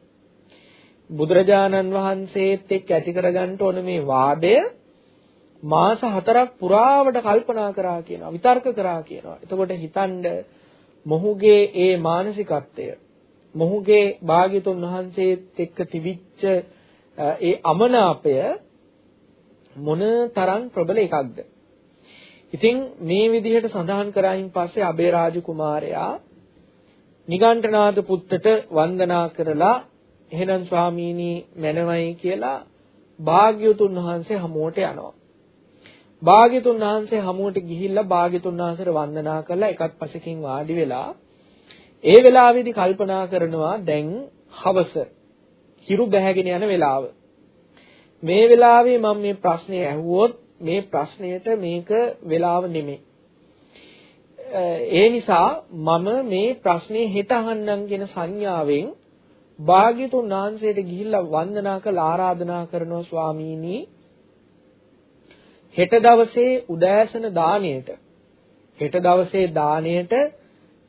බුදුරජාණන් වහන්සේත් එක්ක ඇති කරගන්න ඕන මේ වාදය මාස 4ක් පුරාවට කල්පනා කරා කියනවා විතර්ක කරා කියනවා. එතකොට හිතනද මොහුගේ ඒ මානසිකත්වය මොහුගේ භාග්‍යතුන් වහන්සේත් එක්ක තිබිච්ච ඒ අමනාපය මොන තරම් ප්‍රබල එකක්ද ඉතින් මේ විදිහට සඳහන් කරායින් පස්සේ අබේ රාජ කුමාරයා නිගණ්ඨනාථ පුත්තට වන්දනා කරලා එහෙනම් ස්වාමීනි මැනවයි කියලා භාග්‍යතුන් වහන්සේ හමුවට යනවා. භාග්‍යතුන් වහන්සේ හමුවට ගිහිල්ලා භාග්‍යතුන් වහන්සේට වන්දනා කරලා එකත් පසකින් වාඩි වෙලා ඒ වෙලාවේදී කල්පනා කරනවා දැන් හවස හිරු බැහැගෙන යන වෙලාව. මේ වෙලාවේ මම මේ ප්‍රශ්නේ ඇහුවොත් මේ ප්‍රශ්නයට මේක වෙලාව නෙමෙයි. ඒ නිසා මම මේ ප්‍රශ්නේ හෙට අහන්නම් කියන සංඥාවෙන් භාග්‍යතුන් වහන්සේට ගිහිල්ලා වන්දනා කළ ආරාධනා කරනවා ස්වාමීනි හෙට දවසේ උදෑසන දාණයට හෙට දවසේ දාණයට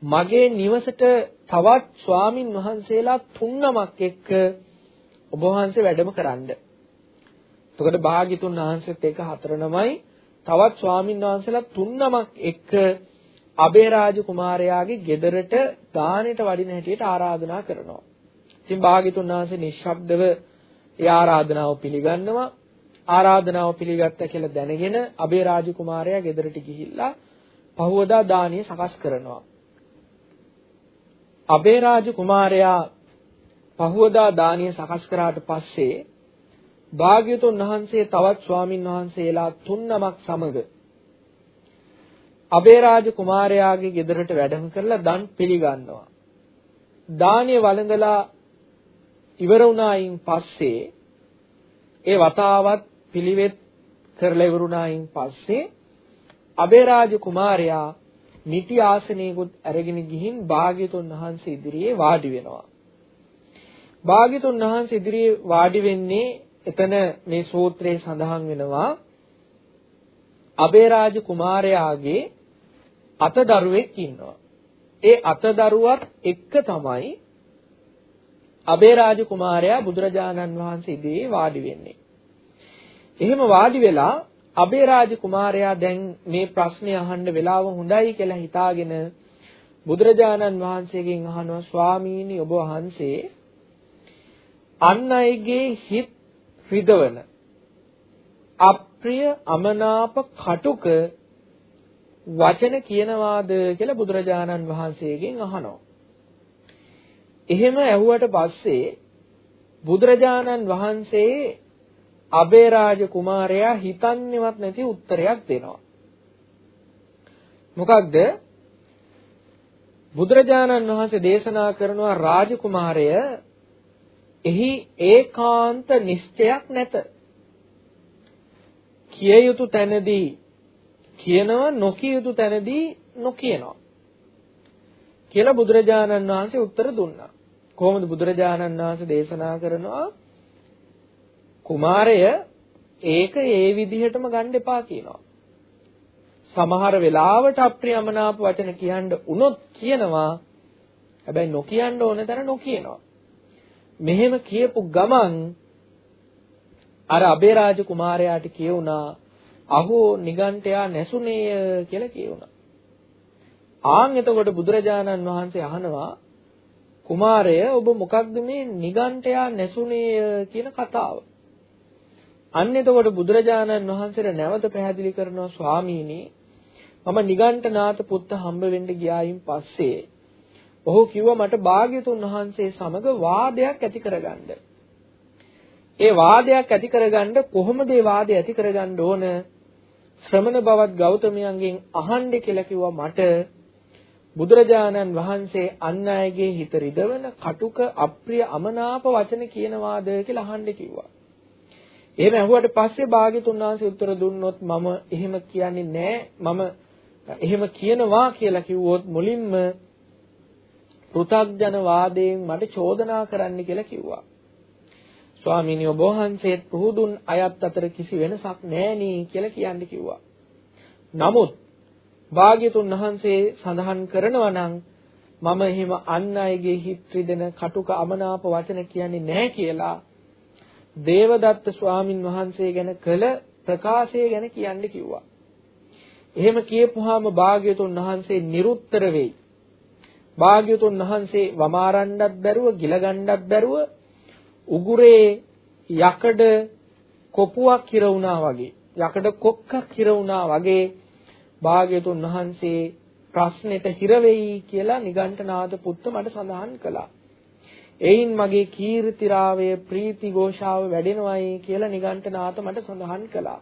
මගේ නිවසට තවත් ස්වාමින් වහන්සේලා තුන්නමක් එක්ක ඔබ වහන්සේ වැඩම කරන්න. එතකොට භාග්‍යතුන් වහන්සේත් එක්ක හතර නමයි තවත් ස්වාමින් වහන්සේලා තුන්නමක් එක්ක අබේරාජ කුමාරයාගේ ගෙදරට දානෙට වඩින හැටියට ආරාධනා කරනවා. ඉතින් භාග්‍යතුන් වහන්සේ නිශ්ශබ්දව ඒ ආරාධනාව පිළිගන්නවා. ආරාධනාව පිළිගත්තා කියලා දැනගෙන අබේරාජ කුමාරයා ගෙදරට ගිහිල්ලා පහවදා දානිය සකස් කරනවා. අබේරාජ කුමාරයා පහවදා දානිය සකස් කරාට පස්සේ භාග්‍යතුන් වහන්සේ තවත් ස්වාමින් වහන්සේලා තුන්නමක් සමග අබේරාජ කුමාරයාගේ ගෙදරට වැඩම කරලා දන් පිළිගන්නවා. දානීය වළඳලා ඉවර වුණායින් පස්සේ ඒ වතාවත් පිළිවෙත් කරලා ඉවරුණායින් පස්සේ අබේරාජ කුමාරයා මිටි ආසනයකුත් අරගෙන ගිහින් භාග්‍යතුන් වහන්සේ ඉදිරියේ වාඩි වෙනවා. භාග්‍යතුන් වහන්සේ ඉදිරියේ වාඩි වෙන්නේ එතන මේ සූත්‍රයේ සඳහන් වෙනවා අබේරාජ කුමාරයාගේ අතදරුවෙක් ඉන්නවා. ඒ අතදරුවත් එක්ක තමයි අබේරාජ කුමාරයා බුදුරජාණන් වහන්සේ ඉදිරියේ වාඩි වෙන්නේ. එහෙම වාඩි වෙලා අබේරාජ කුමාරයා දැන් මේ ප්‍රශ්නේ අහන්න වෙලාව හොඳයි කියලා හිතාගෙන බුදුරජාණන් වහන්සේගෙන් අහනවා ස්වාමීනි ඔබ වහන්සේ අන් අයගේ හිත් රිදවන අප්‍රිය අමනාප කටුක වචන කියනවාද කියලා බුදුරජාණන් වහන්සේගෙන් අහනවා. එහෙම ඇහුවට පස්සේ බුදුරජාණන් වහන්සේ අබේරාජ කුමාරයා හිතන්නේවත් නැති උත්තරයක් දෙනවා. මොකක්ද? බුදුරජාණන් වහන්සේ දේශනා කරනවා රාජකුමාරය එහි ඒකාන්ත නිශ්චයක් නැත. කිය යුතු තැනදී කියනවා නොකිය යුතු තැනදී නොකියනවා. කියලා බුදුරජාණන් වහන්සේ උත්තර දුන්නා. කොහොමද බුදුරජාණන් වහන්සේ දේශනා කරනවා කුමාරය ඒක ඒ විදිහටම ගන්න එපා කියනවා. සමහර වෙලාවට අප්‍රියමනාප වචන කියන්න උනොත් කියනවා. හැබැයි නොකියන්න ඕන තැන නොකියනවා. මෙහෙම කියපු ගමන් අර අබේරාජ කුමාරයාට කියුණා අහෝ නිගණ්ඨයා නැසුනේය කියලා කියුණා. ආන් එතකොට බුදුරජාණන් වහන්සේ අහනවා කුමාරය ඔබ මොකක්ද මේ නිගණ්ඨයා නැසුනේය කියන කතාව? අන්න එතකොට බුදුරජාණන් වහන්සේට නැවත පැහැදිලි කරනවා ස්වාමීනි මම නිගණ්ඨනාත පුත්ත හම්බ වෙන්න ගියායින් පස්සේ ඔහු කිව්වා මට භාග්‍යතුන් වහන්සේ සමග වාදයක් ඇති කරගන්න. ඒ වාදයක් ඇති කරගන්න කොහොමද ඒ වාදය ඇති කරගන්න ඕන? ශ්‍රමණ බවත් ගෞතමයන්ගෙන් අහන්න කියලා කිව්වා මට බුදුරජාණන් වහන්සේ අන් අයගේ හිත රිදවන කටුක අප්‍රිය අමනාප වචන කියනවාද කියලා අහන්න කිව්වා. එහෙම ඇහුවට පස්සේ භාග්‍යතුන් වහන්සේ උත්තර දුන්නොත් මම එහෙම කියන්නේ නැහැ. මම එහෙම කියනවා කියලා කිව්වොත් මුලින්ම පෘථග්ජන වාදයෙන් මට චෝදනා කරන්න කියලා කිව්වා. ස්වාමීනි ඔබ වහන්සේත් පුහුදුන් අයත් අතර කිසි වෙනසක් නැහෙනි කියලා කියන්න කිව්වා. නමුත් භාග්‍යතුන් වහන්සේ සඳහන් කරනවා නම් මම එහෙම අන් අයගේ හිත් රිදෙන කටුක අමනාප වචන කියන්නේ නැහැ කියලා දේවදත්ත ස්වාමින් වහන්සේ ගැන කළ ප්‍රකාශය ගැන කියන්න කිව්වා. එහෙම කියපුවාම භාග්‍යතුන් වහන්සේ නිරුත්තර වෙයි. භාග්‍යතුන් වහන්සේ වමාරන්නත් බැරුව, ගිලගන්නත් බැරුව උගුරේ යකඩ කොපුවක් හිර වුණා වගේ, යකඩ කොක්කක් හිර වුණා වගේ භාග්‍යතුන් වහන්සේ ප්‍රශ්නෙට හිර වෙයි කියලා නිගණ්ඨනාථ පුත්ත මට සඳහන් කළා. එයින් මගේ කීර්තිරාවය ප්‍රීති ഘോഷාව වැඩෙනවයි කියලා නිගණ්ඨනාථ මට සඳහන් කළා.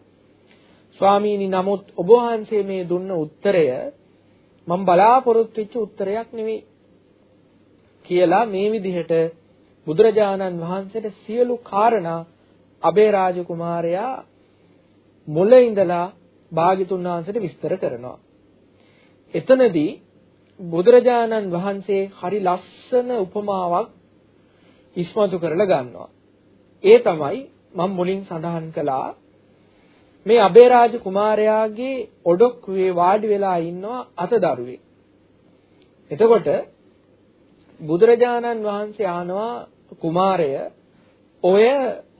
ස්වාමීනි නමුත් ඔබ වහන්සේ මේ දුන්න උත්තරය මම බලාපොරොත්තු වෙච්ච උත්තරයක් නෙවෙයි කියලා මේ විදිහට බුදුරජාණන් වහන්සේට සියලු කාරණා අබේ රාජකුමාරයා මුල ඉඳලා භාග්‍යතුන් වහන්සේට විස්තර කරනවා. එතනදී බුදුරජාණන් වහන්සේ හරි ලස්සන උපමාවක් ඉස්මතු කරලා ගන්නවා. ඒ තමයි මම මුලින් සඳහන් කළා මේ අබේරාජ කුමාරයාගේ ඔඩොක්කුවේ වාඩි වෙලා ඉන්නවා අතදරුවේ. එතකොට බුදුරජාණන් වහන්සේ ආනවා කුමාරය ඔය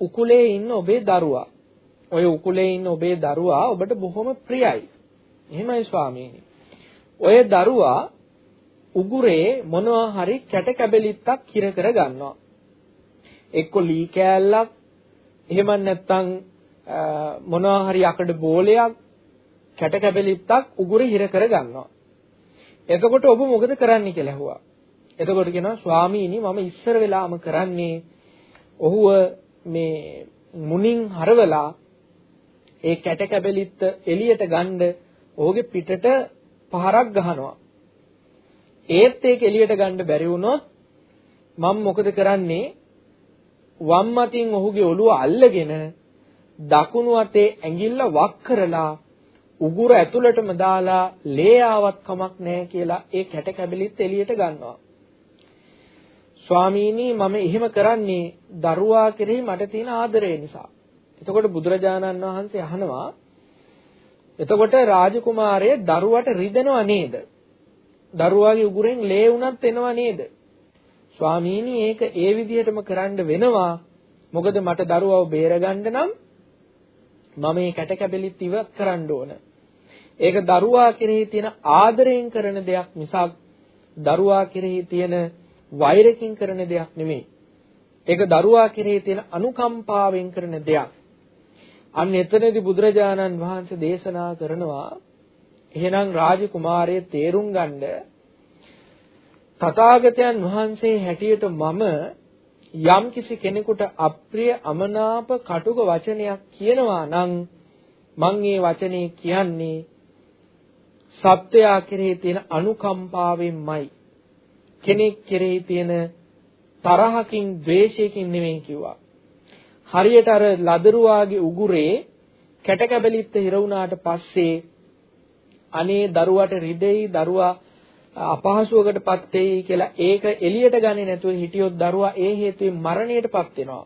උකුලේ ඉන්න ඔබේ දරුවා. ඔය උකුලේ ඉන්න ඔබේ දරුවා ඔබට බොහොම ප්‍රියයි. එහෙමයි ස්වාමීනි. ඔය දරුවා උගුරේ මොනවා හරි කැට කැබලිත්තක් කිර කර ගන්නවා. එක්ක ලී කෑල්ලක් එහෙම නැත්නම් මොනවා හරි යකඩ බෝලයක් කැට කැබලිත්තක් උගුරේ හිර කර ගන්නවා. එතකොට ඔබ මොකද කරන්න කියලා ඇහුවා. එතකොට කියනවා ස්වාමීනි මම ඉස්සර වෙලාම කරන්නේ ඔහුව මේ මුණින් හරවලා ඒ කැට කැබලිත්ත එළියට ගන්න ඔහුගේ පිටට පහරක් ගහනවා. ඒත් ඒක එළියට ගන්න බැරි වුණොත් මම මොකද කරන්නේ වම් අතින් ඔහුගේ ඔළුව අල්ලගෙන දකුණු අතේ ඇඟිල්ල වක් කරලා උගුර ඇතුළටම දාලා ලේ ආවත් කමක් නැහැ කියලා ඒ කැට කැබලිත් එළියට ගන්නවා. ස්වාමීනි මම එහෙම කරන්නේ දරුවා කෙරෙහි මට තියෙන ආදරය නිසා. එතකොට බුදුරජාණන් වහන්සේ අහනවා එතකොට රාජකුමාරය දරුවට රිදෙනව නේද? දරුවාගේ උගුරෙන් ලේ උනත් එනවා නේද? ස්වාමීනි ඒක ඒ විදිහටම කරන්න වෙනවා. මොකද මට දරුවව බේරගන්න නම් මම මේ කැට කැබලිත් ඉවත් කරන්න ඕන. ඒක දරුවා කෙරෙහි තියෙන ආදරයෙන් කරන දෙයක් මිසක් දරුවා කෙරෙහි තියෙන වෛරකින් කරන දෙයක් නෙමෙයි. ඒක දරුවා කෙරෙහි තියෙන අනුකම්පාවෙන් කරන දෙයක්. අන්න එතනදී බුදුරජාණන් වහන්සේ දේශනා කරනවා එහෙනම් රාජකුමාරයේ තේරුම් ගන්න තථාගතයන් වහන්සේ හැටියට මම යම් කිසි කෙනෙකුට අප්‍රිය අමනාප කටුක වචනයක් කියනවා නම් මං ඒ වචනේ කියන්නේ සත්වයා කෙරෙහි තියෙන අනුකම්පාවෙන්මයි. කෙනෙක් කෙරෙහි තියෙන තරහකින් ද්වේෂයකින් නෙමෙයි කිව්වා. හරියට අර ලදරුවාගේ උගුරේ කැට කැබලිත්ත හිර වුණාට පස්සේ අනේ දරුවට රිදෙයි දරුවා අපහසුවකටපත් වෙයි කියලා ඒක එළියට ගන්නේ නැතුව හිටියොත් දරුවා ඒ හේතුවෙන් මරණයටපත් වෙනවා.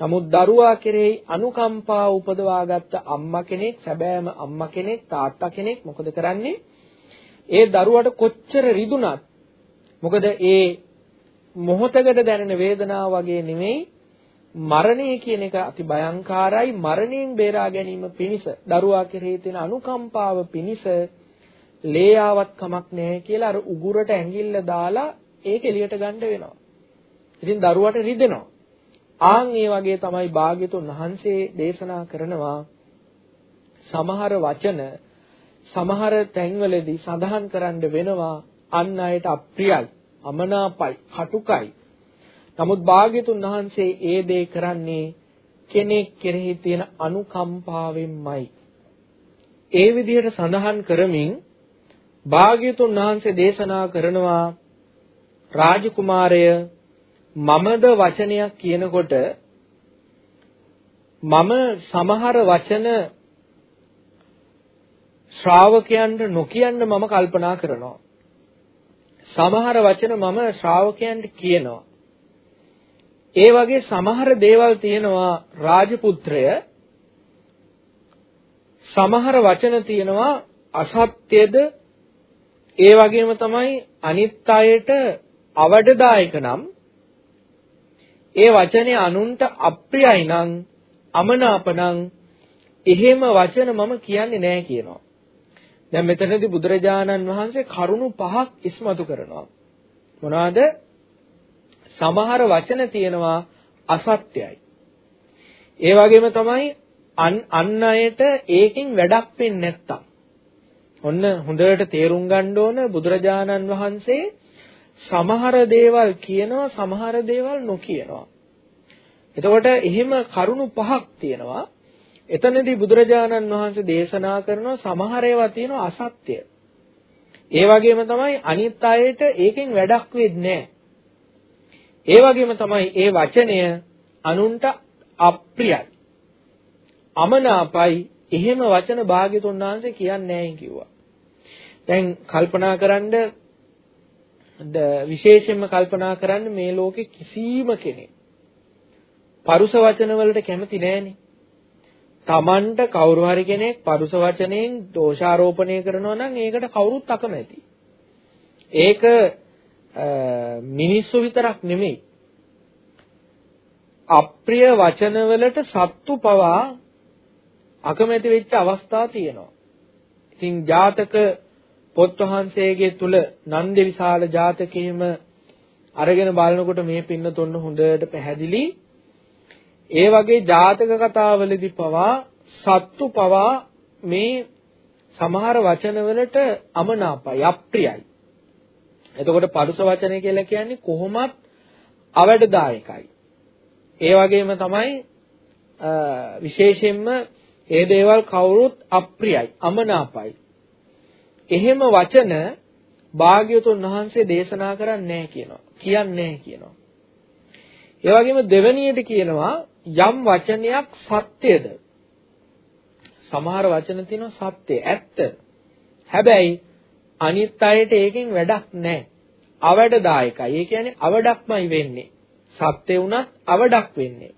නමුත් දරුවා කෙරෙහි අනුකම්පා උපදවාගත්ත අම්මා කෙනෙක්, සැබෑම අම්මා කෙනෙක්, තාත්තා කෙනෙක් මොකද කරන්නේ? ඒ දරුවට කොච්චර රිදුනත් මොකද ඒ මොහොතකට දැනෙන වේදනාව වගේ නෙමෙයි මරණය කියන එක අති භයංකාරයි මරණයෙන් බේරා ගැනීම පිණිස දරුවා කෙරෙහි තියෙන අනුකම්පාව පිණිස ලේයාවත් කමක් නැහැ කියලා අර උගුරට ඇඟිල්ල දාලා ඒක එළියට ගන්න වෙනවා. ඉතින් දරුවට රිදෙනවා. ආන් ඒ වගේ තමයි භාග්‍යතුන් වහන්සේ දේශනා කරනවා සමහර වචන සමහර තැන්වලදී සඳහන් කරන්න වෙනවා අන් අයට අප්‍රියයි අමනාපයි කටුකයි නමුත් භාග්‍යතුන් වහන්සේ ඒ දේ කරන්නේ කෙනෙක් කෙරෙහි තියෙන අනුකම්පාවෙන්මයි. ඒ විදිහට සඳහන් කරමින් භාග්‍යතුන් වහන්සේ දේශනා කරනවා රාජකුමාරය මමද වචනයක් කියනකොට මම සමහර වචන ශ්‍රාවකයන්ට නොකියන්න මම කල්පනා කරනවා. සමහර වචන මම ශ්‍රාවකයන්ට කියනවා. ඒ වගේ සමහර දේවල් තියෙනවා රාජපුත්‍රය සමහර වචන තියෙනවා අසත්‍යද ඒ වගේම තමයි අනිත් අයට අවඩදායක නම් ඒ වචනේ අනුන්ට අප්‍රියයි නම් අමනාප නම් එහෙම වචන මම කියන්නේ නැහැ කියනවා. දැන් මෙතනදී බුදුරජාණන් වහන්සේ කරුණු පහක් ඉස්මතු කරනවා. මොනවාද? සමහර වචන තියෙනවා අසත්‍යයි. ඒ වගේම තමයි අන් අයට ඒකෙන් වැඩක් වෙන්නේ නැත්තම්. ඔන්න හොඳට තේරුම් ගන්න ඕන බුදුරජාණන් වහන්සේ සමහර දේවල් කියනවා සමහර දේවල් නොකියනවා. එතකොට එහෙම කරුණු පහක් තියෙනවා. එතනදී බුදුරජාණන් වහන්සේ දේශනා කරනවා සමහර ඒවා තියෙනවා අසත්‍ය. ඒ වගේම තමයි අනිත් අයට ඒකෙන් වැඩක් වෙන්නේ නැහැ. ඒ වගේම තමයි ඒ වචනය අනුන්ට අප්‍රියයි. අමනාපයි එහෙම වචන භාග්‍යතුන් වහන්සේ කියන්නේ නැහැ කිව්වා. දැන් කල්පනා කරන්න විශේෂයෙන්ම කල්පනා කරන්න මේ ලෝකේ කිසිම කෙනෙක් පරුස වචන වලට කැමති නැහෙනේ. Tamanට කවුරු හරි කෙනෙක් පරුස වචනෙන් දෝෂාරෝපණය කරනවා නම් ඒකට කවුරුත් අකමැති. ඒක මිනිස්සු විතරක් නෙමෙයි. අප්‍රිය වචනවලට සත්තු පවා අකමැති වෙච්ච අවස්ථා තියෙනවා. ඉතින් ජාතක පොත් වහන්සේගේ තුල නන්දි විශාල ජාතකයේම අරගෙන බලනකොට මේ පින්නතොන්න හොඳට පැහැදිලි. ඒ වගේ ජාතක කතාවලදී පවා සත්තු පවා මේ සමහර වචනවලට අමනාපයි අප්‍රියයි. එතකොට පරුස වචනය කියලා කියන්නේ කොහොමත් අවැඩදායකයි. ඒ වගේම තමයි විශේෂයෙන්ම ඒ දේවල් කවුරුත් අප්‍රියයි, අමනාපයි. එහෙම වචන භාග්‍යතුන් වහන්සේ දේශනා කරන්නේ නැහැ කියනවා. කියන්නේ නැහැ කියනවා. ඒ වගේම දෙවැනියට කියනවා යම් වචනයක් සත්‍යද සමහර වචන තියෙනවා සත්‍ය ඇත්ත. හැබැයි අනිත් අයට ඒකෙන් වැඩක් නැහැ. අවඩදායකයි. ඒ කියන්නේ අවඩක්මයි වෙන්නේ. සත්‍ය වුණත් අවඩක් වෙන්නේ.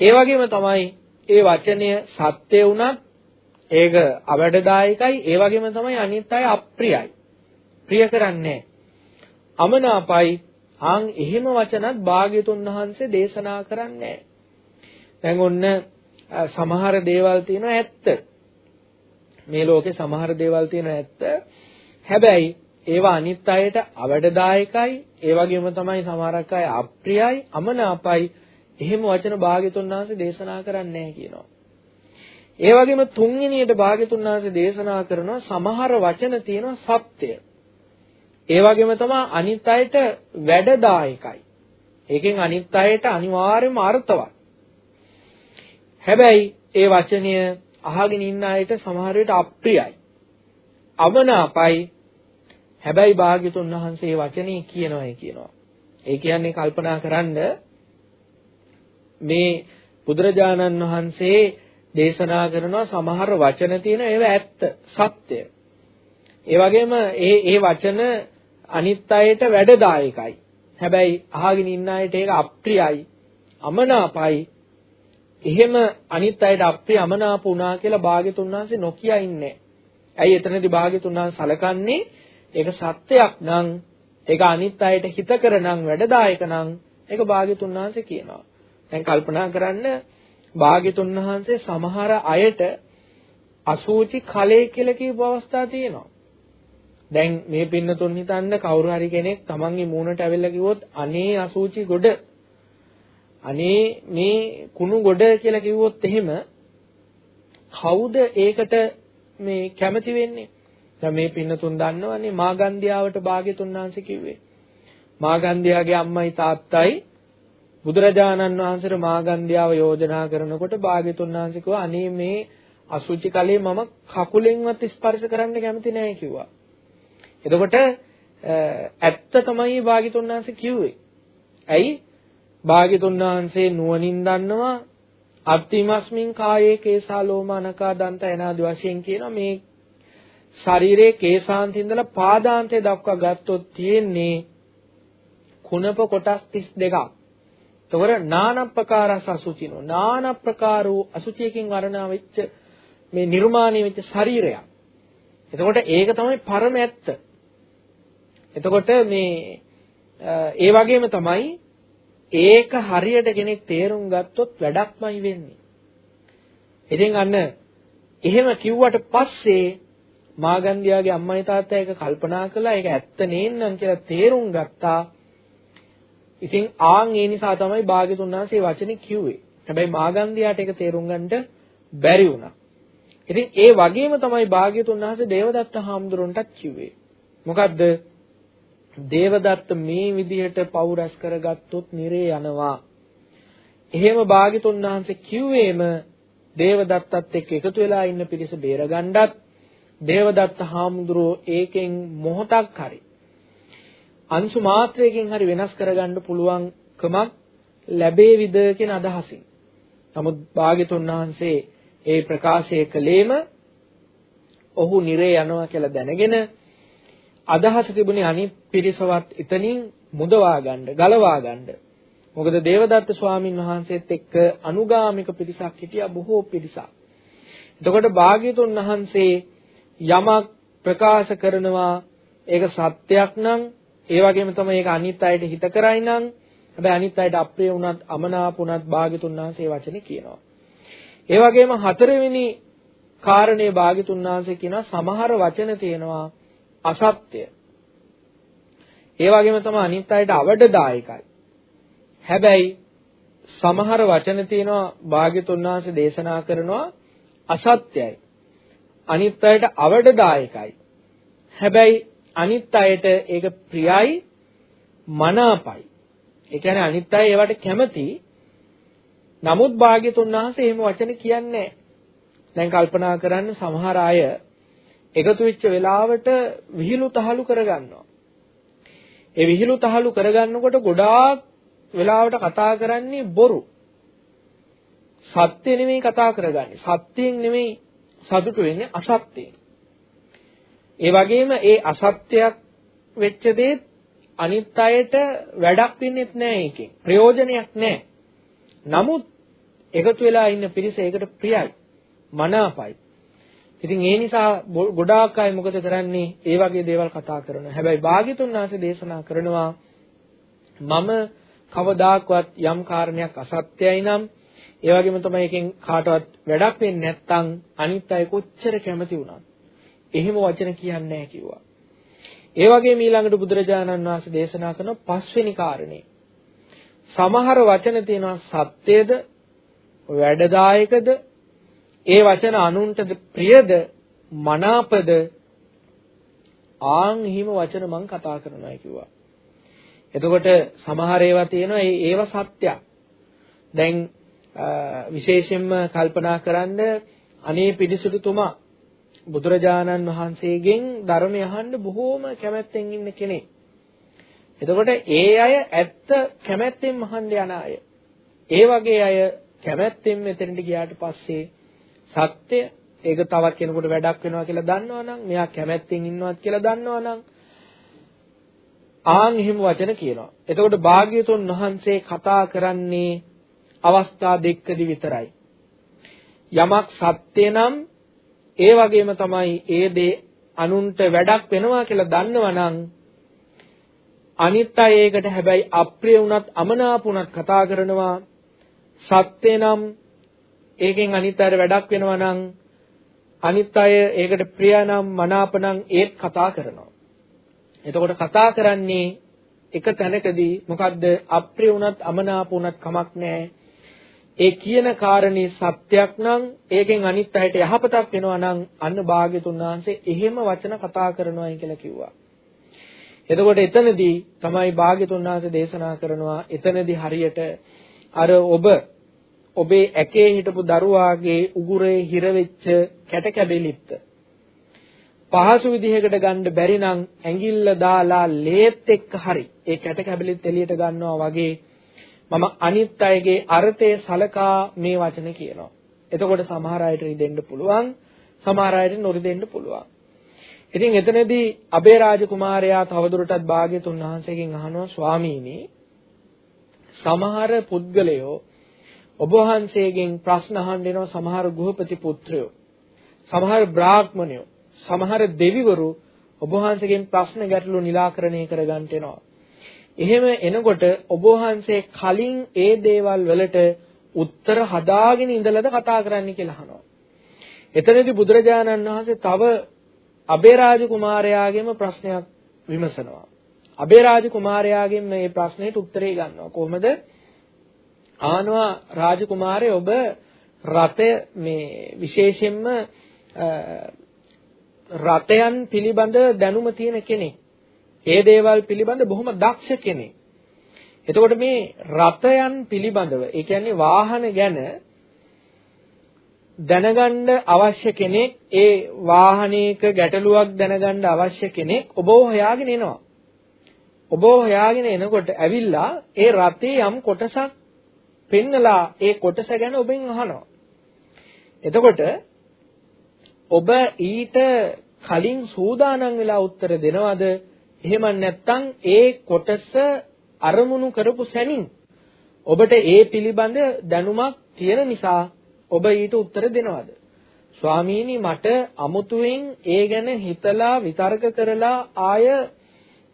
ඒ වගේම තමයි ඒ වචනය සත්‍ය වුණත් ඒක අවඩදායකයි. ඒ වගේම තමයි අනිත් අය අප්‍රියයි. ප්‍රිය කරන්නේ අමනාපයි. ආන් එහෙම වචනත් භාග්‍යතුන් වහන්සේ දේශනා කරන්නේ දැන් ඔන්න සමහර දේවල් තියෙනවා ඇත්ත. මේ ලෝකේ සමහර දේවල් තියෙනවා ඇත්ත. හැබැයි ඒවා අනිත් අයට අවඩදායකයි ඒ වගේම තමයි සමහරක් අය අප්‍රියයි අමනාපයි එහෙම වචන භාග්‍යතුන් වහන්සේ දේශනා කරන්නේ නැහැ කියනවා. ඒ වගේම තුන්වෙනියට භාග්‍යතුන් වහන්සේ දේශනා කරනවා සමහර වචන තියෙනවා සත්‍ය. ඒ වගේම තමයි අනිත් අයට වැඩදායකයි. ඒකෙන් අනිත් අයට අනිවාර්යයෙන්ම අර්ථවත්. හැබැයි ඒ වචනය අහගෙන ඉන්න අයට සමහර විට අප්‍රියයි. අවනාපයි. හැබැයි භාග්‍යතුන් වහන්සේ වචනේ කියනවායි කියනවා. ඒ කියන්නේ කල්පනා කරන්න මේ බුදුරජාණන් වහන්සේ දේශනා කරනවා සමහර වචන තියෙන ඒවා ඇත්ත සත්‍ය. ඒ වගේම ඒ ඒ වචන අනිත් අයට වැඩදායකයි. හැබැයි අහගෙන ඉන්න අයට ඒක අප්‍රියයි, අමනාපයි. එහෙම අනිත් අයට අප්‍රිය අමනාප වුණා කියලා භාග්‍යතුන් වහන්සේ නොකිය ඉන්නේ. ඇයි එතනදී භාග්‍යතුන් වහන්සේ සලකන්නේ ඒක සත්‍යයක් නම් ඒක අනිත් අයට හිතකර නම් වැඩදායක නම් ඒක භාග්‍යතුන් වහන්සේ කියනවා. දැන් කල්පනා කරන්න භාග්‍යතුන් වහන්සේ සමහර අයට අසූචි කලේ කියලා කියපු අවස්ථා තියෙනවා. දැන් මේ පින්නතුන් හිතන්න කවුරු හරි කෙනෙක් තමන්ගේ මූණට ඇවිල්ලා කිව්වොත් අනේ අසූචි ගොඩ අනේ මේ කුණු ගොඩ කියලා කිව්වොත් එහෙම කවුද ඒකට මේ කැමති වෙන්නේ? දැන් මේ පින්නතුන් දන්නවනේ මාගන්ධියාවට භාග්‍යතුන් වහන්සේ කිව්වේ. මාගන්ධියාගේ අම්මයි තාත්තයි බුදුරජාණන් වහන්සේට මාගන්ධ්‍යාව යෝජනා කරනකොට භාග්‍යතුන් වහන්සේ කිව්වා අනේ මේ අසුචි කලේ මම කකුලෙන්වත් ස්පර්ශ කරන්න කැමති නැහැ කිව්වා. එතකොට ඇත්ත තමයි භාග්‍යතුන් වහන්සේ කිව්වේ. ඇයි? භාග්‍යතුන් වහන්සේ නුවණින් දන්නවා අත්තිමස්මින් කායේ කේසා ලෝම අනකා දන්ත එනාදි වශයෙන් කියන මේ ශරීරයේ කේසාන්ති ඉඳලා පාදාන්තය දක්වා ගත්තොත් තියෙන්නේ කුණප කොටස් 32ක්. එතකොට নানা ප්‍රකාරස් අසුචිනෝ নানা ප්‍රකාර වූ අසුචියකින් වර්ණනා වෙච්ච මේ නිර්මාණය වෙච්ච ශරීරයක්. එතකොට ඒක තමයි පරම ඇත්ත. එතකොට මේ ඒ වගේම තමයි ඒක හරියට කෙනෙක් තේරුම් ගත්තොත් වැඩක්මයි වෙන්නේ. ඉතින් අන්න එහෙම කිව්වට පස්සේ මාගන්ධියාගේ අම්මයි තාත්තා ඒක කල්පනා කළා ඒක ඇත්ත නේන්නම් කියලා තේරුම් ගත්තා. ඉතින් ආන් ඒ නිසා තමයි භාග්‍යතුන් වහන්සේ වචනේ කිව්වේ. හැබැයි මාගන්ධියාට ඒක තේරුම් ගන්නට බැරි වුණා. ඉතින් ඒ වගේම තමයි භාග්‍යතුන් වහන්සේ දේවදත්ත හාමුදුරන්ටත් කිව්වේ. මොකද්ද? දේවදත්ත මේ විදිහට පව් රැස් කරගත්තොත් නිරේ යනවා. එහෙම භාග්‍යතුන් වහන්සේ කිව්වේම දේවදත්තත් එක්ක එකතු වෙලා ඉන්න පිරිස බේරගන්නත් දේවදත්ත හාමුදුරුවෝ ඒකෙන් මොහොතක් හරි අංශු මාත්‍රයකින් හරි වෙනස් කරගන්න පුළුවන්කමක් ලැබේවිද කියන අදහසින්. නමුත් භාග්‍යතුන් වහන්සේ ඒ ප්‍රකාශය කළේම ඔහු නිරේ යනවා කියලා දැනගෙන අදහස තිබුණේ අනිත් පිරිසවත් එතනින් මුදවා ගන්න, ගලවා ගන්න. මොකද දේවදත්ත ස්වාමින් වහන්සේත් එක්ක අනුගාමික පිරිසක් හිටියා බොහෝ පිරිසක්. එතකොට භාග්‍යතුන් වහන්සේ යමක් ප්‍රකාශ කරනවා ඒක සත්‍යයක් නම් ඒ වගේම තමයි ඒක අනිත් අයට හිත කරයි නම් හැබැයි අනිත් අයට අප්‍රිය වුණත් අමනාප වුණත් භාග්‍යතුන් වහන්සේ වචනේ කියනවා. ඒ වගේම හතරවෙනි කාරණේ භාග්‍යතුන් වහන්සේ කියනවා සමහර වචන තියෙනවා අසත්‍ය. ඒ වගේම තමයි අනිත් අයට අවඩදායකයි. හැබැයි සමහර වචන තියෙනවා භාග්‍යතුන් වහන්සේ දේශනා කරනවා අසත්‍යයි. අනිත් අයට අවඩදායකයි. හැබැයි අනිත් අයට ඒක ප්‍රියයි මනාපයි. ඒ කියන්නේ අනිත් අය ඒවට කැමති. නමුත් භාග්‍යතුන් වහන්සේ එහෙම වචන කියන්නේ දැන් කල්පනා කරන්න සමහර අය එකතු වෙච්ච වෙලාවට විහිළු තහළු කරගන්නවා. ඒ විහිළු තහළු කරගන්නකොට ගොඩාක් වෙලාවට කතා කරන්නේ බොරු. සත්‍ය නෙමෙයි කතා කරගන්නේ. සත්‍යයෙන් නෙමෙයි සතුටු වෙන්නේ අසත්‍යයෙන්. ඒ වගේම ඒ අසත්‍යයක් වෙච්ච දේ අනිත් අයට වැඩක් වෙන්නේ නැහැ ඒකෙන්. ප්‍රයෝජනයක් නැහැ. නමුත් එකතු වෙලා ඉන්න පිරිස ඒකට ප්‍රියයි. මනාපයි. ඉතින් ඒ නිසා ගොඩාක් අය මොකද කරන්නේ? ඒ වගේ දේවල් කතා කරනවා. හැබැයි භාග්‍යතුන් වහන්සේ දේශනා කරනවා මම කවදාක්වත් යම් කාරණයක් අසත්‍යයි නම් ඒ වගේම තමයි එකෙන් කාටවත් වැඩක් වෙන්නේ නැත්නම් අනිත් අය කොච්චර කැමති වුණත් එහෙම වචන කියන්නේ නැහැ කිව්වා. ඒ වගේම ඊළඟට බුදුරජාණන් වහන්සේ දේශනා කරන පස්වෙනි කාරණේ සමහර වචන තියෙනවා සත්‍යද වැඩදායකද ඒ වචන අනුන්ටද ප්‍රියද මනාපද ආන් හිම වචන මං කතා කරනවා කිව්වා. එතකොට සමහර ඒවා තියෙනවා ඒ ඒව සත්‍යයක්. දැන් විශේෂයෙන්ම කල්පනා කරන්න අනේ පිටිසුතුතුමා බුදුරජාණන් වහන්සේගෙන් ධර්මය අහන්න බොහෝම කැමැත්තෙන් ඉන්න කෙනෙක්. එතකොට ඒ අය ඇත්ත කැමැත්තෙන් අහන්න යන අය. ඒ වගේ අය කැමැත්තෙන් මෙතනට ගියාට පස්සේ සත්‍ය ඒක තවත් කෙනෙකුට වැඩක් වෙනවා කියලා දන්නවනම් මෙයා කැමැත්තෙන් ඉන්නවත් කියලා දන්නවනම් ආන් එහෙම වචන කියනවා. එතකොට භාග්‍යතුන් වහන්සේ කතා කරන්නේ අවස්ථා දෙකකදී විතරයි. යමක් සත්‍ය නම් ඒ වගේම තමයි ඒ දේ අනුන්ට වැඩක් වෙනවා කියලා දන්නවනම් අනිත් අය ඒකට හැබැයි අප්‍රිය වුණත් අමනාප වුණත් කතා කරනවා. සත්‍ය නම් ඒකෙන් අනිත් අයට වැඩක් වෙනවා නම් අනිත් අය ඒකට ප්‍රිය නම් මනාප නම් ඒත් කතා කරනවා. එතකොට කතා කරන්නේ එක තැනකදී මොකද්ද? අප්‍රිය වුණත් අමනාප වුණත් කමක් නැහැ. ඒ කියන කාරණේ සත්‍යයක් නම් ඒකෙන් අනිත් අයට යහපතක් වෙනවා නම් අන්න භාග්‍යතුන් වහන්සේ එහෙම වචන කතා කරනවායි කියලා කිව්වා. එතකොට එතනදී තමයි භාග්‍යතුන් වහන්සේ දේශනා කරනවා එතනදී හරියට අර ඔබ ඔබේ ඇකේ හිටපු දරුවාගේ උගුරේ හිර වෙච්ච කැට කැබෙලිත්ත පහසු විදිහකට ගන්න බැරි නම් ඇඟිල්ල දාලා ලේත් එක්ක හරි ඒ කැට කැබලිත් එළියට ගන්නවා වගේ මම අනිත් අයගේ අර්ථය සලකා මේ වචන කියනවා. එතකොට සමහර අයට රිදෙන්න පුළුවන්, සමහර අයට නොරිදෙන්න පුළුවන්. ඉතින් එතනදී අබේ රාජකුමාරයා තවදුරටත් භාග්‍යතුන් වහන්සේගෙන් අහනවා ස්වාමීනි සමහර පුද්ගලයෝ ඔබ වහන්සේගෙන් ප්‍රශ්න අහන්න එනවා සමහර ගෘහපති පුත්‍රයෝ සමහර බ්‍රාහ්මණයෝ සමහර දෙවිවරු ඔබ වහන්සේගෙන් ප්‍රශ්න ගැටලු निराකරණය කරගන්න එනවා එහෙම එනකොට ඔබ වහන්සේ කලින් ඒ දේවල් වලට උත්තර හදාගෙන ඉඳලාද කතා කරන්න කියලා අහනවා. එතනදී බුදුරජාණන් වහන්සේ තව අබේරාජ කුමාරයාගේම ප්‍රශ්නයක් විමසනවා. අබේරාජ කුමාරයාගෙන් මේ ප්‍රශ්නෙට උත්තරේ ගන්නවා. කොහොමද? ආනවා රාජකුමාරය ඔබ රතය මේ විශේෂයෙන්ම රතයන් පිළිබඳ දැනුම තියෙන කෙනෙක්. ඒ දේවල් පිළිබඳ බොහොම දක්ෂ කෙනෙක්. එතකොට මේ රතයන් පිළිබඳව ඒ කියන්නේ වාහන ගැන දැනගන්න අවශ්‍ය කෙනෙක් ඒ වාහනයක ගැටලුවක් දැනගන්න අවශ්‍ය කෙනෙක් ඔබව හොයාගෙන එනවා. ඔබව හොයාගෙන එනකොට ඇවිල්ලා ඒ රතේ යම් කොටසක් පෙන්නලා ඒ කොටස ගැන ඔබෙන් අහනවා. එතකොට ඔබ ඊට කලින් සූදානම් වෙලා උත්තර දෙනවද එහෙම නැත්නම් ඒ කොටස අරමුණු කරපු සැනින් ඔබට ඒ පිළිබඳ දැනුමක් තියෙන නිසා ඔබ ඊට උත්තර දෙනවද? ස්වාමීනි මට අමුතුවෙන් ඒ ගැන හිතලා විතර්ක කරලා ආය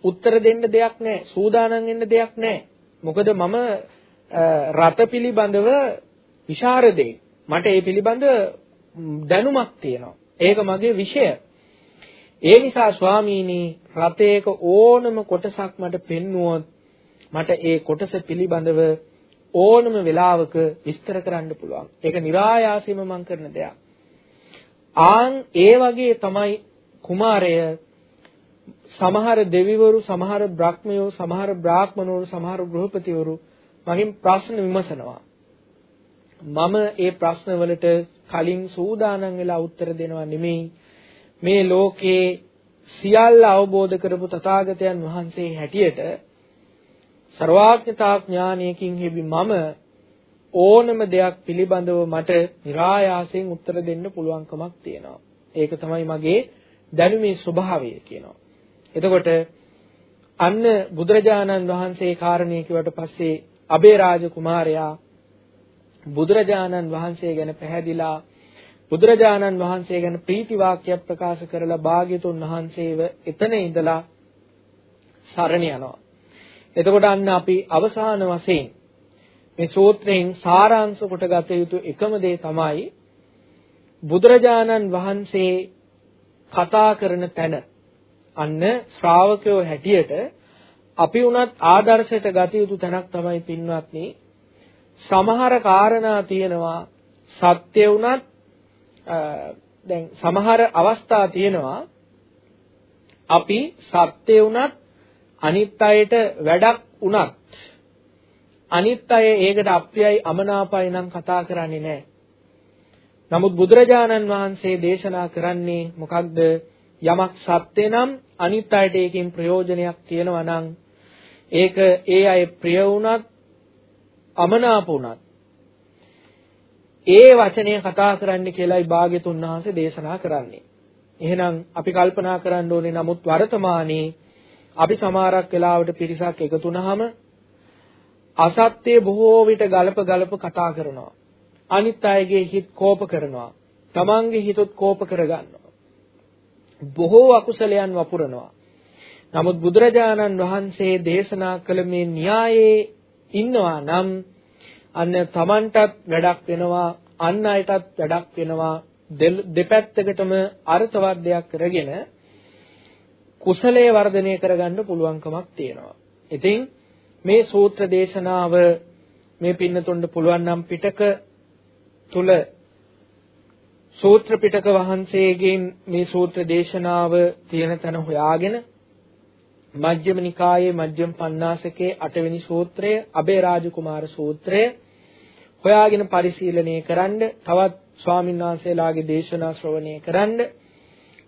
උත්තර දෙන්න දෙයක් නැහැ. සූදානම් වෙන්න දෙයක් නැහැ. මොකද මම රත පිළිබඳව විශාරදෙක්. මට ඒ පිළිබඳ දැනුමක් තියෙනවා. ඒක මගේ විෂය. ඒ නිසා ස්වාමීනි රතේක ඕනම කොටසක් මට පෙන්වුවොත් මට ඒ කොටස පිළිබඳව ඕනම වෙලාවක විස්තර කරන්න පුළුවන්. ඒක નિરાයාසයෙන්ම මම කරන දෙයක්. ආන් ඒ වගේ තමයි කුමාරය සමහර දෙවිවරු සමහර බ්‍රහ්මයෝ සමහර බ්‍රාහ්මණවරු සමහර ගෘහපතිවරු මගෙන් ප්‍රශ්න විමසනවා. මම ඒ ප්‍රශ්න වලට කලින් සූදානම් වෙලා උත්තර දෙනවා නෙමෙයි මේ ලෝකේ සියල්ල අවබෝධ කරපු තථාගතයන් වහන්සේ හැටියට ਸਰවාඥතා ඥානයකින් හිබි මම ඕනම දෙයක් පිළිබඳව මට નિરાයාසයෙන් උත්තර දෙන්න පුළුවන්කමක් තියෙනවා. ඒක තමයි මගේ දැනුමේ ස්වභාවය කියනවා. එතකොට අන්න බුදුරජාණන් වහන්සේ කාරණේ කිව්වට පස්සේ අබේ රාජ කුමාරයා බුදුරජාණන් වහන්සේ ගැන පැහැදිලා බුදුරජාණන් වහන්සේ ගැන ප්‍රීති වාක්‍යයක් ප්‍රකාශ කරලා භාග්‍යතුන් වහන්සේව එතන ඉඳලා සරණ යනවා. එතකොට අන්න අපි අවසාන වශයෙන් මේ සූත්‍රයෙන් සාරාංශ කොට ගත යුතු එකම දේ තමයි බුදුරජාණන් වහන්සේ කතා කරන තැන. අන්න ශ්‍රාවකයෝ හැටියට අපි උනත් ආදර්ශයට ගත යුතු තැනක් තමයි පින්වත්නි. සමහර කාරණා තියෙනවා. සත්‍ය වුණත් දැන් සමහර අවස්ථා තියෙනවා අපි සත්‍ය වුණත් අනිත් අයට වැඩක් වුණත් අනිත් අය ඒකට අප්‍රියයි අමනාපයි නම් කතා කරන්නේ නැහැ. නමුත් බුදුරජාණන් වහන්සේ දේශනා කරන්නේ මොකක්ද? යමක් සත්‍ය නම් අනිත් අයට ඒකෙන් ප්‍රයෝජනයක් තියෙනවා නම් ඒක ඒ අය ප්‍රිය වුණත් අමනාප වුණත් ඒ වචනය කතා කරන්න කියලායි භාග්‍යතුන් වහන්සේ දේශනා කරන්නේ. එහෙනම් අපි කල්පනා කරන්න ඕනේ නමුත් වර්තමානයේ අපි සමහරක් වෙලාවට පිරිසක් එකතු වුනහම අසත්‍ය බොහෝ විට ගලප ගලප කතා කරනවා. අනිත් අයගේ හිත කෝප කරනවා. තමන්ගේ හිතත් කෝප කරගන්නවා. බොහෝ අකුසලයන් වපුරනවා. නමුත් බුදුරජාණන් වහන්සේ දේශනා කළ මේ න්‍යායේ ඉන්නවා නම් අන්න තමන්ටත් වැඩක් වෙනවා අන් අයටත් වැඩක් වෙනවා දෙපැත්තකටම අර්ථවත් දෙයක් කරගෙන කුසලයේ වර්ධනය කරගන්න පුළුවන්කමක් තියෙනවා. ඉතින් මේ සූත්‍ර දේශනාව මේ පින්නතුන්ට පුළුවන් නම් පිටක තුල සූත්‍ර පිටක වහන්සේගෙන් මේ සූත්‍ර දේශනාව තියෙන තැන හොයාගෙන මජ්ක්‍ධිම නිකායේ මජ්ක්‍ධිම පඤ්ඤාසකේ 8 වෙනි සූත්‍රය අබේ රාජකුමාර සූත්‍රය හොයාගෙන පරිශීලනය කරන්න තවත් ස්වාමීන් වහන්සේලාගේ දේශනා ශ්‍රවණය කරන්න.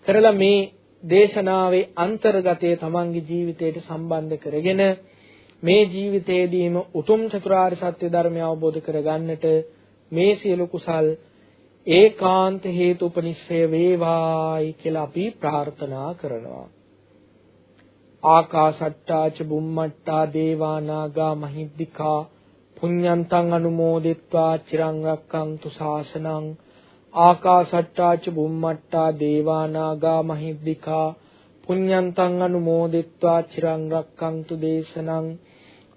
කරලා මේ දේශනාවේ අන්තර්ගතය තමන්ගේ ජීවිතයට සම්බන්ධ කරගෙන මේ ජීවිතයේදීම උතුම් චතුරාර්ය සත්‍ය ධර්මය අවබෝධ කරගන්නට මේ සියලු කුසල් ඒකාන්ත හේතුපනිස්සය වේවායි කියලා අපි ප්‍රාර්ථනා කරනවා. ආකාසට්ටා ච බුම්මට්ටා දේවා නාග මහිද්దికා පුඤ්ඤන්තං අනුමෝදිත්වා චිරං රක්ඛන්තු ශාසනං ආකාසට්ටා ච බුම්මට්ටා දේවානාගා මහිද්దికා පුඤ්ඤන්තං අනුමෝදිත්වා චිරං රක්ඛන්තු දේශනං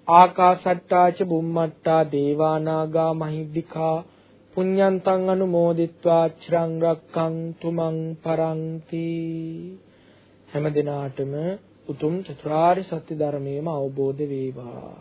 ආකාසට්ටා ච බුම්මට්ටා දේවානාගා මහිද්దికා පුඤ්ඤන්තං අනුමෝදිත්වා චිරං රක්ඛන්තු මං පරන්ති. හැම දිනාටම උතුම් චතුරාර්ය සත්‍ය ධර්මයේම අවබෝධ වේවා.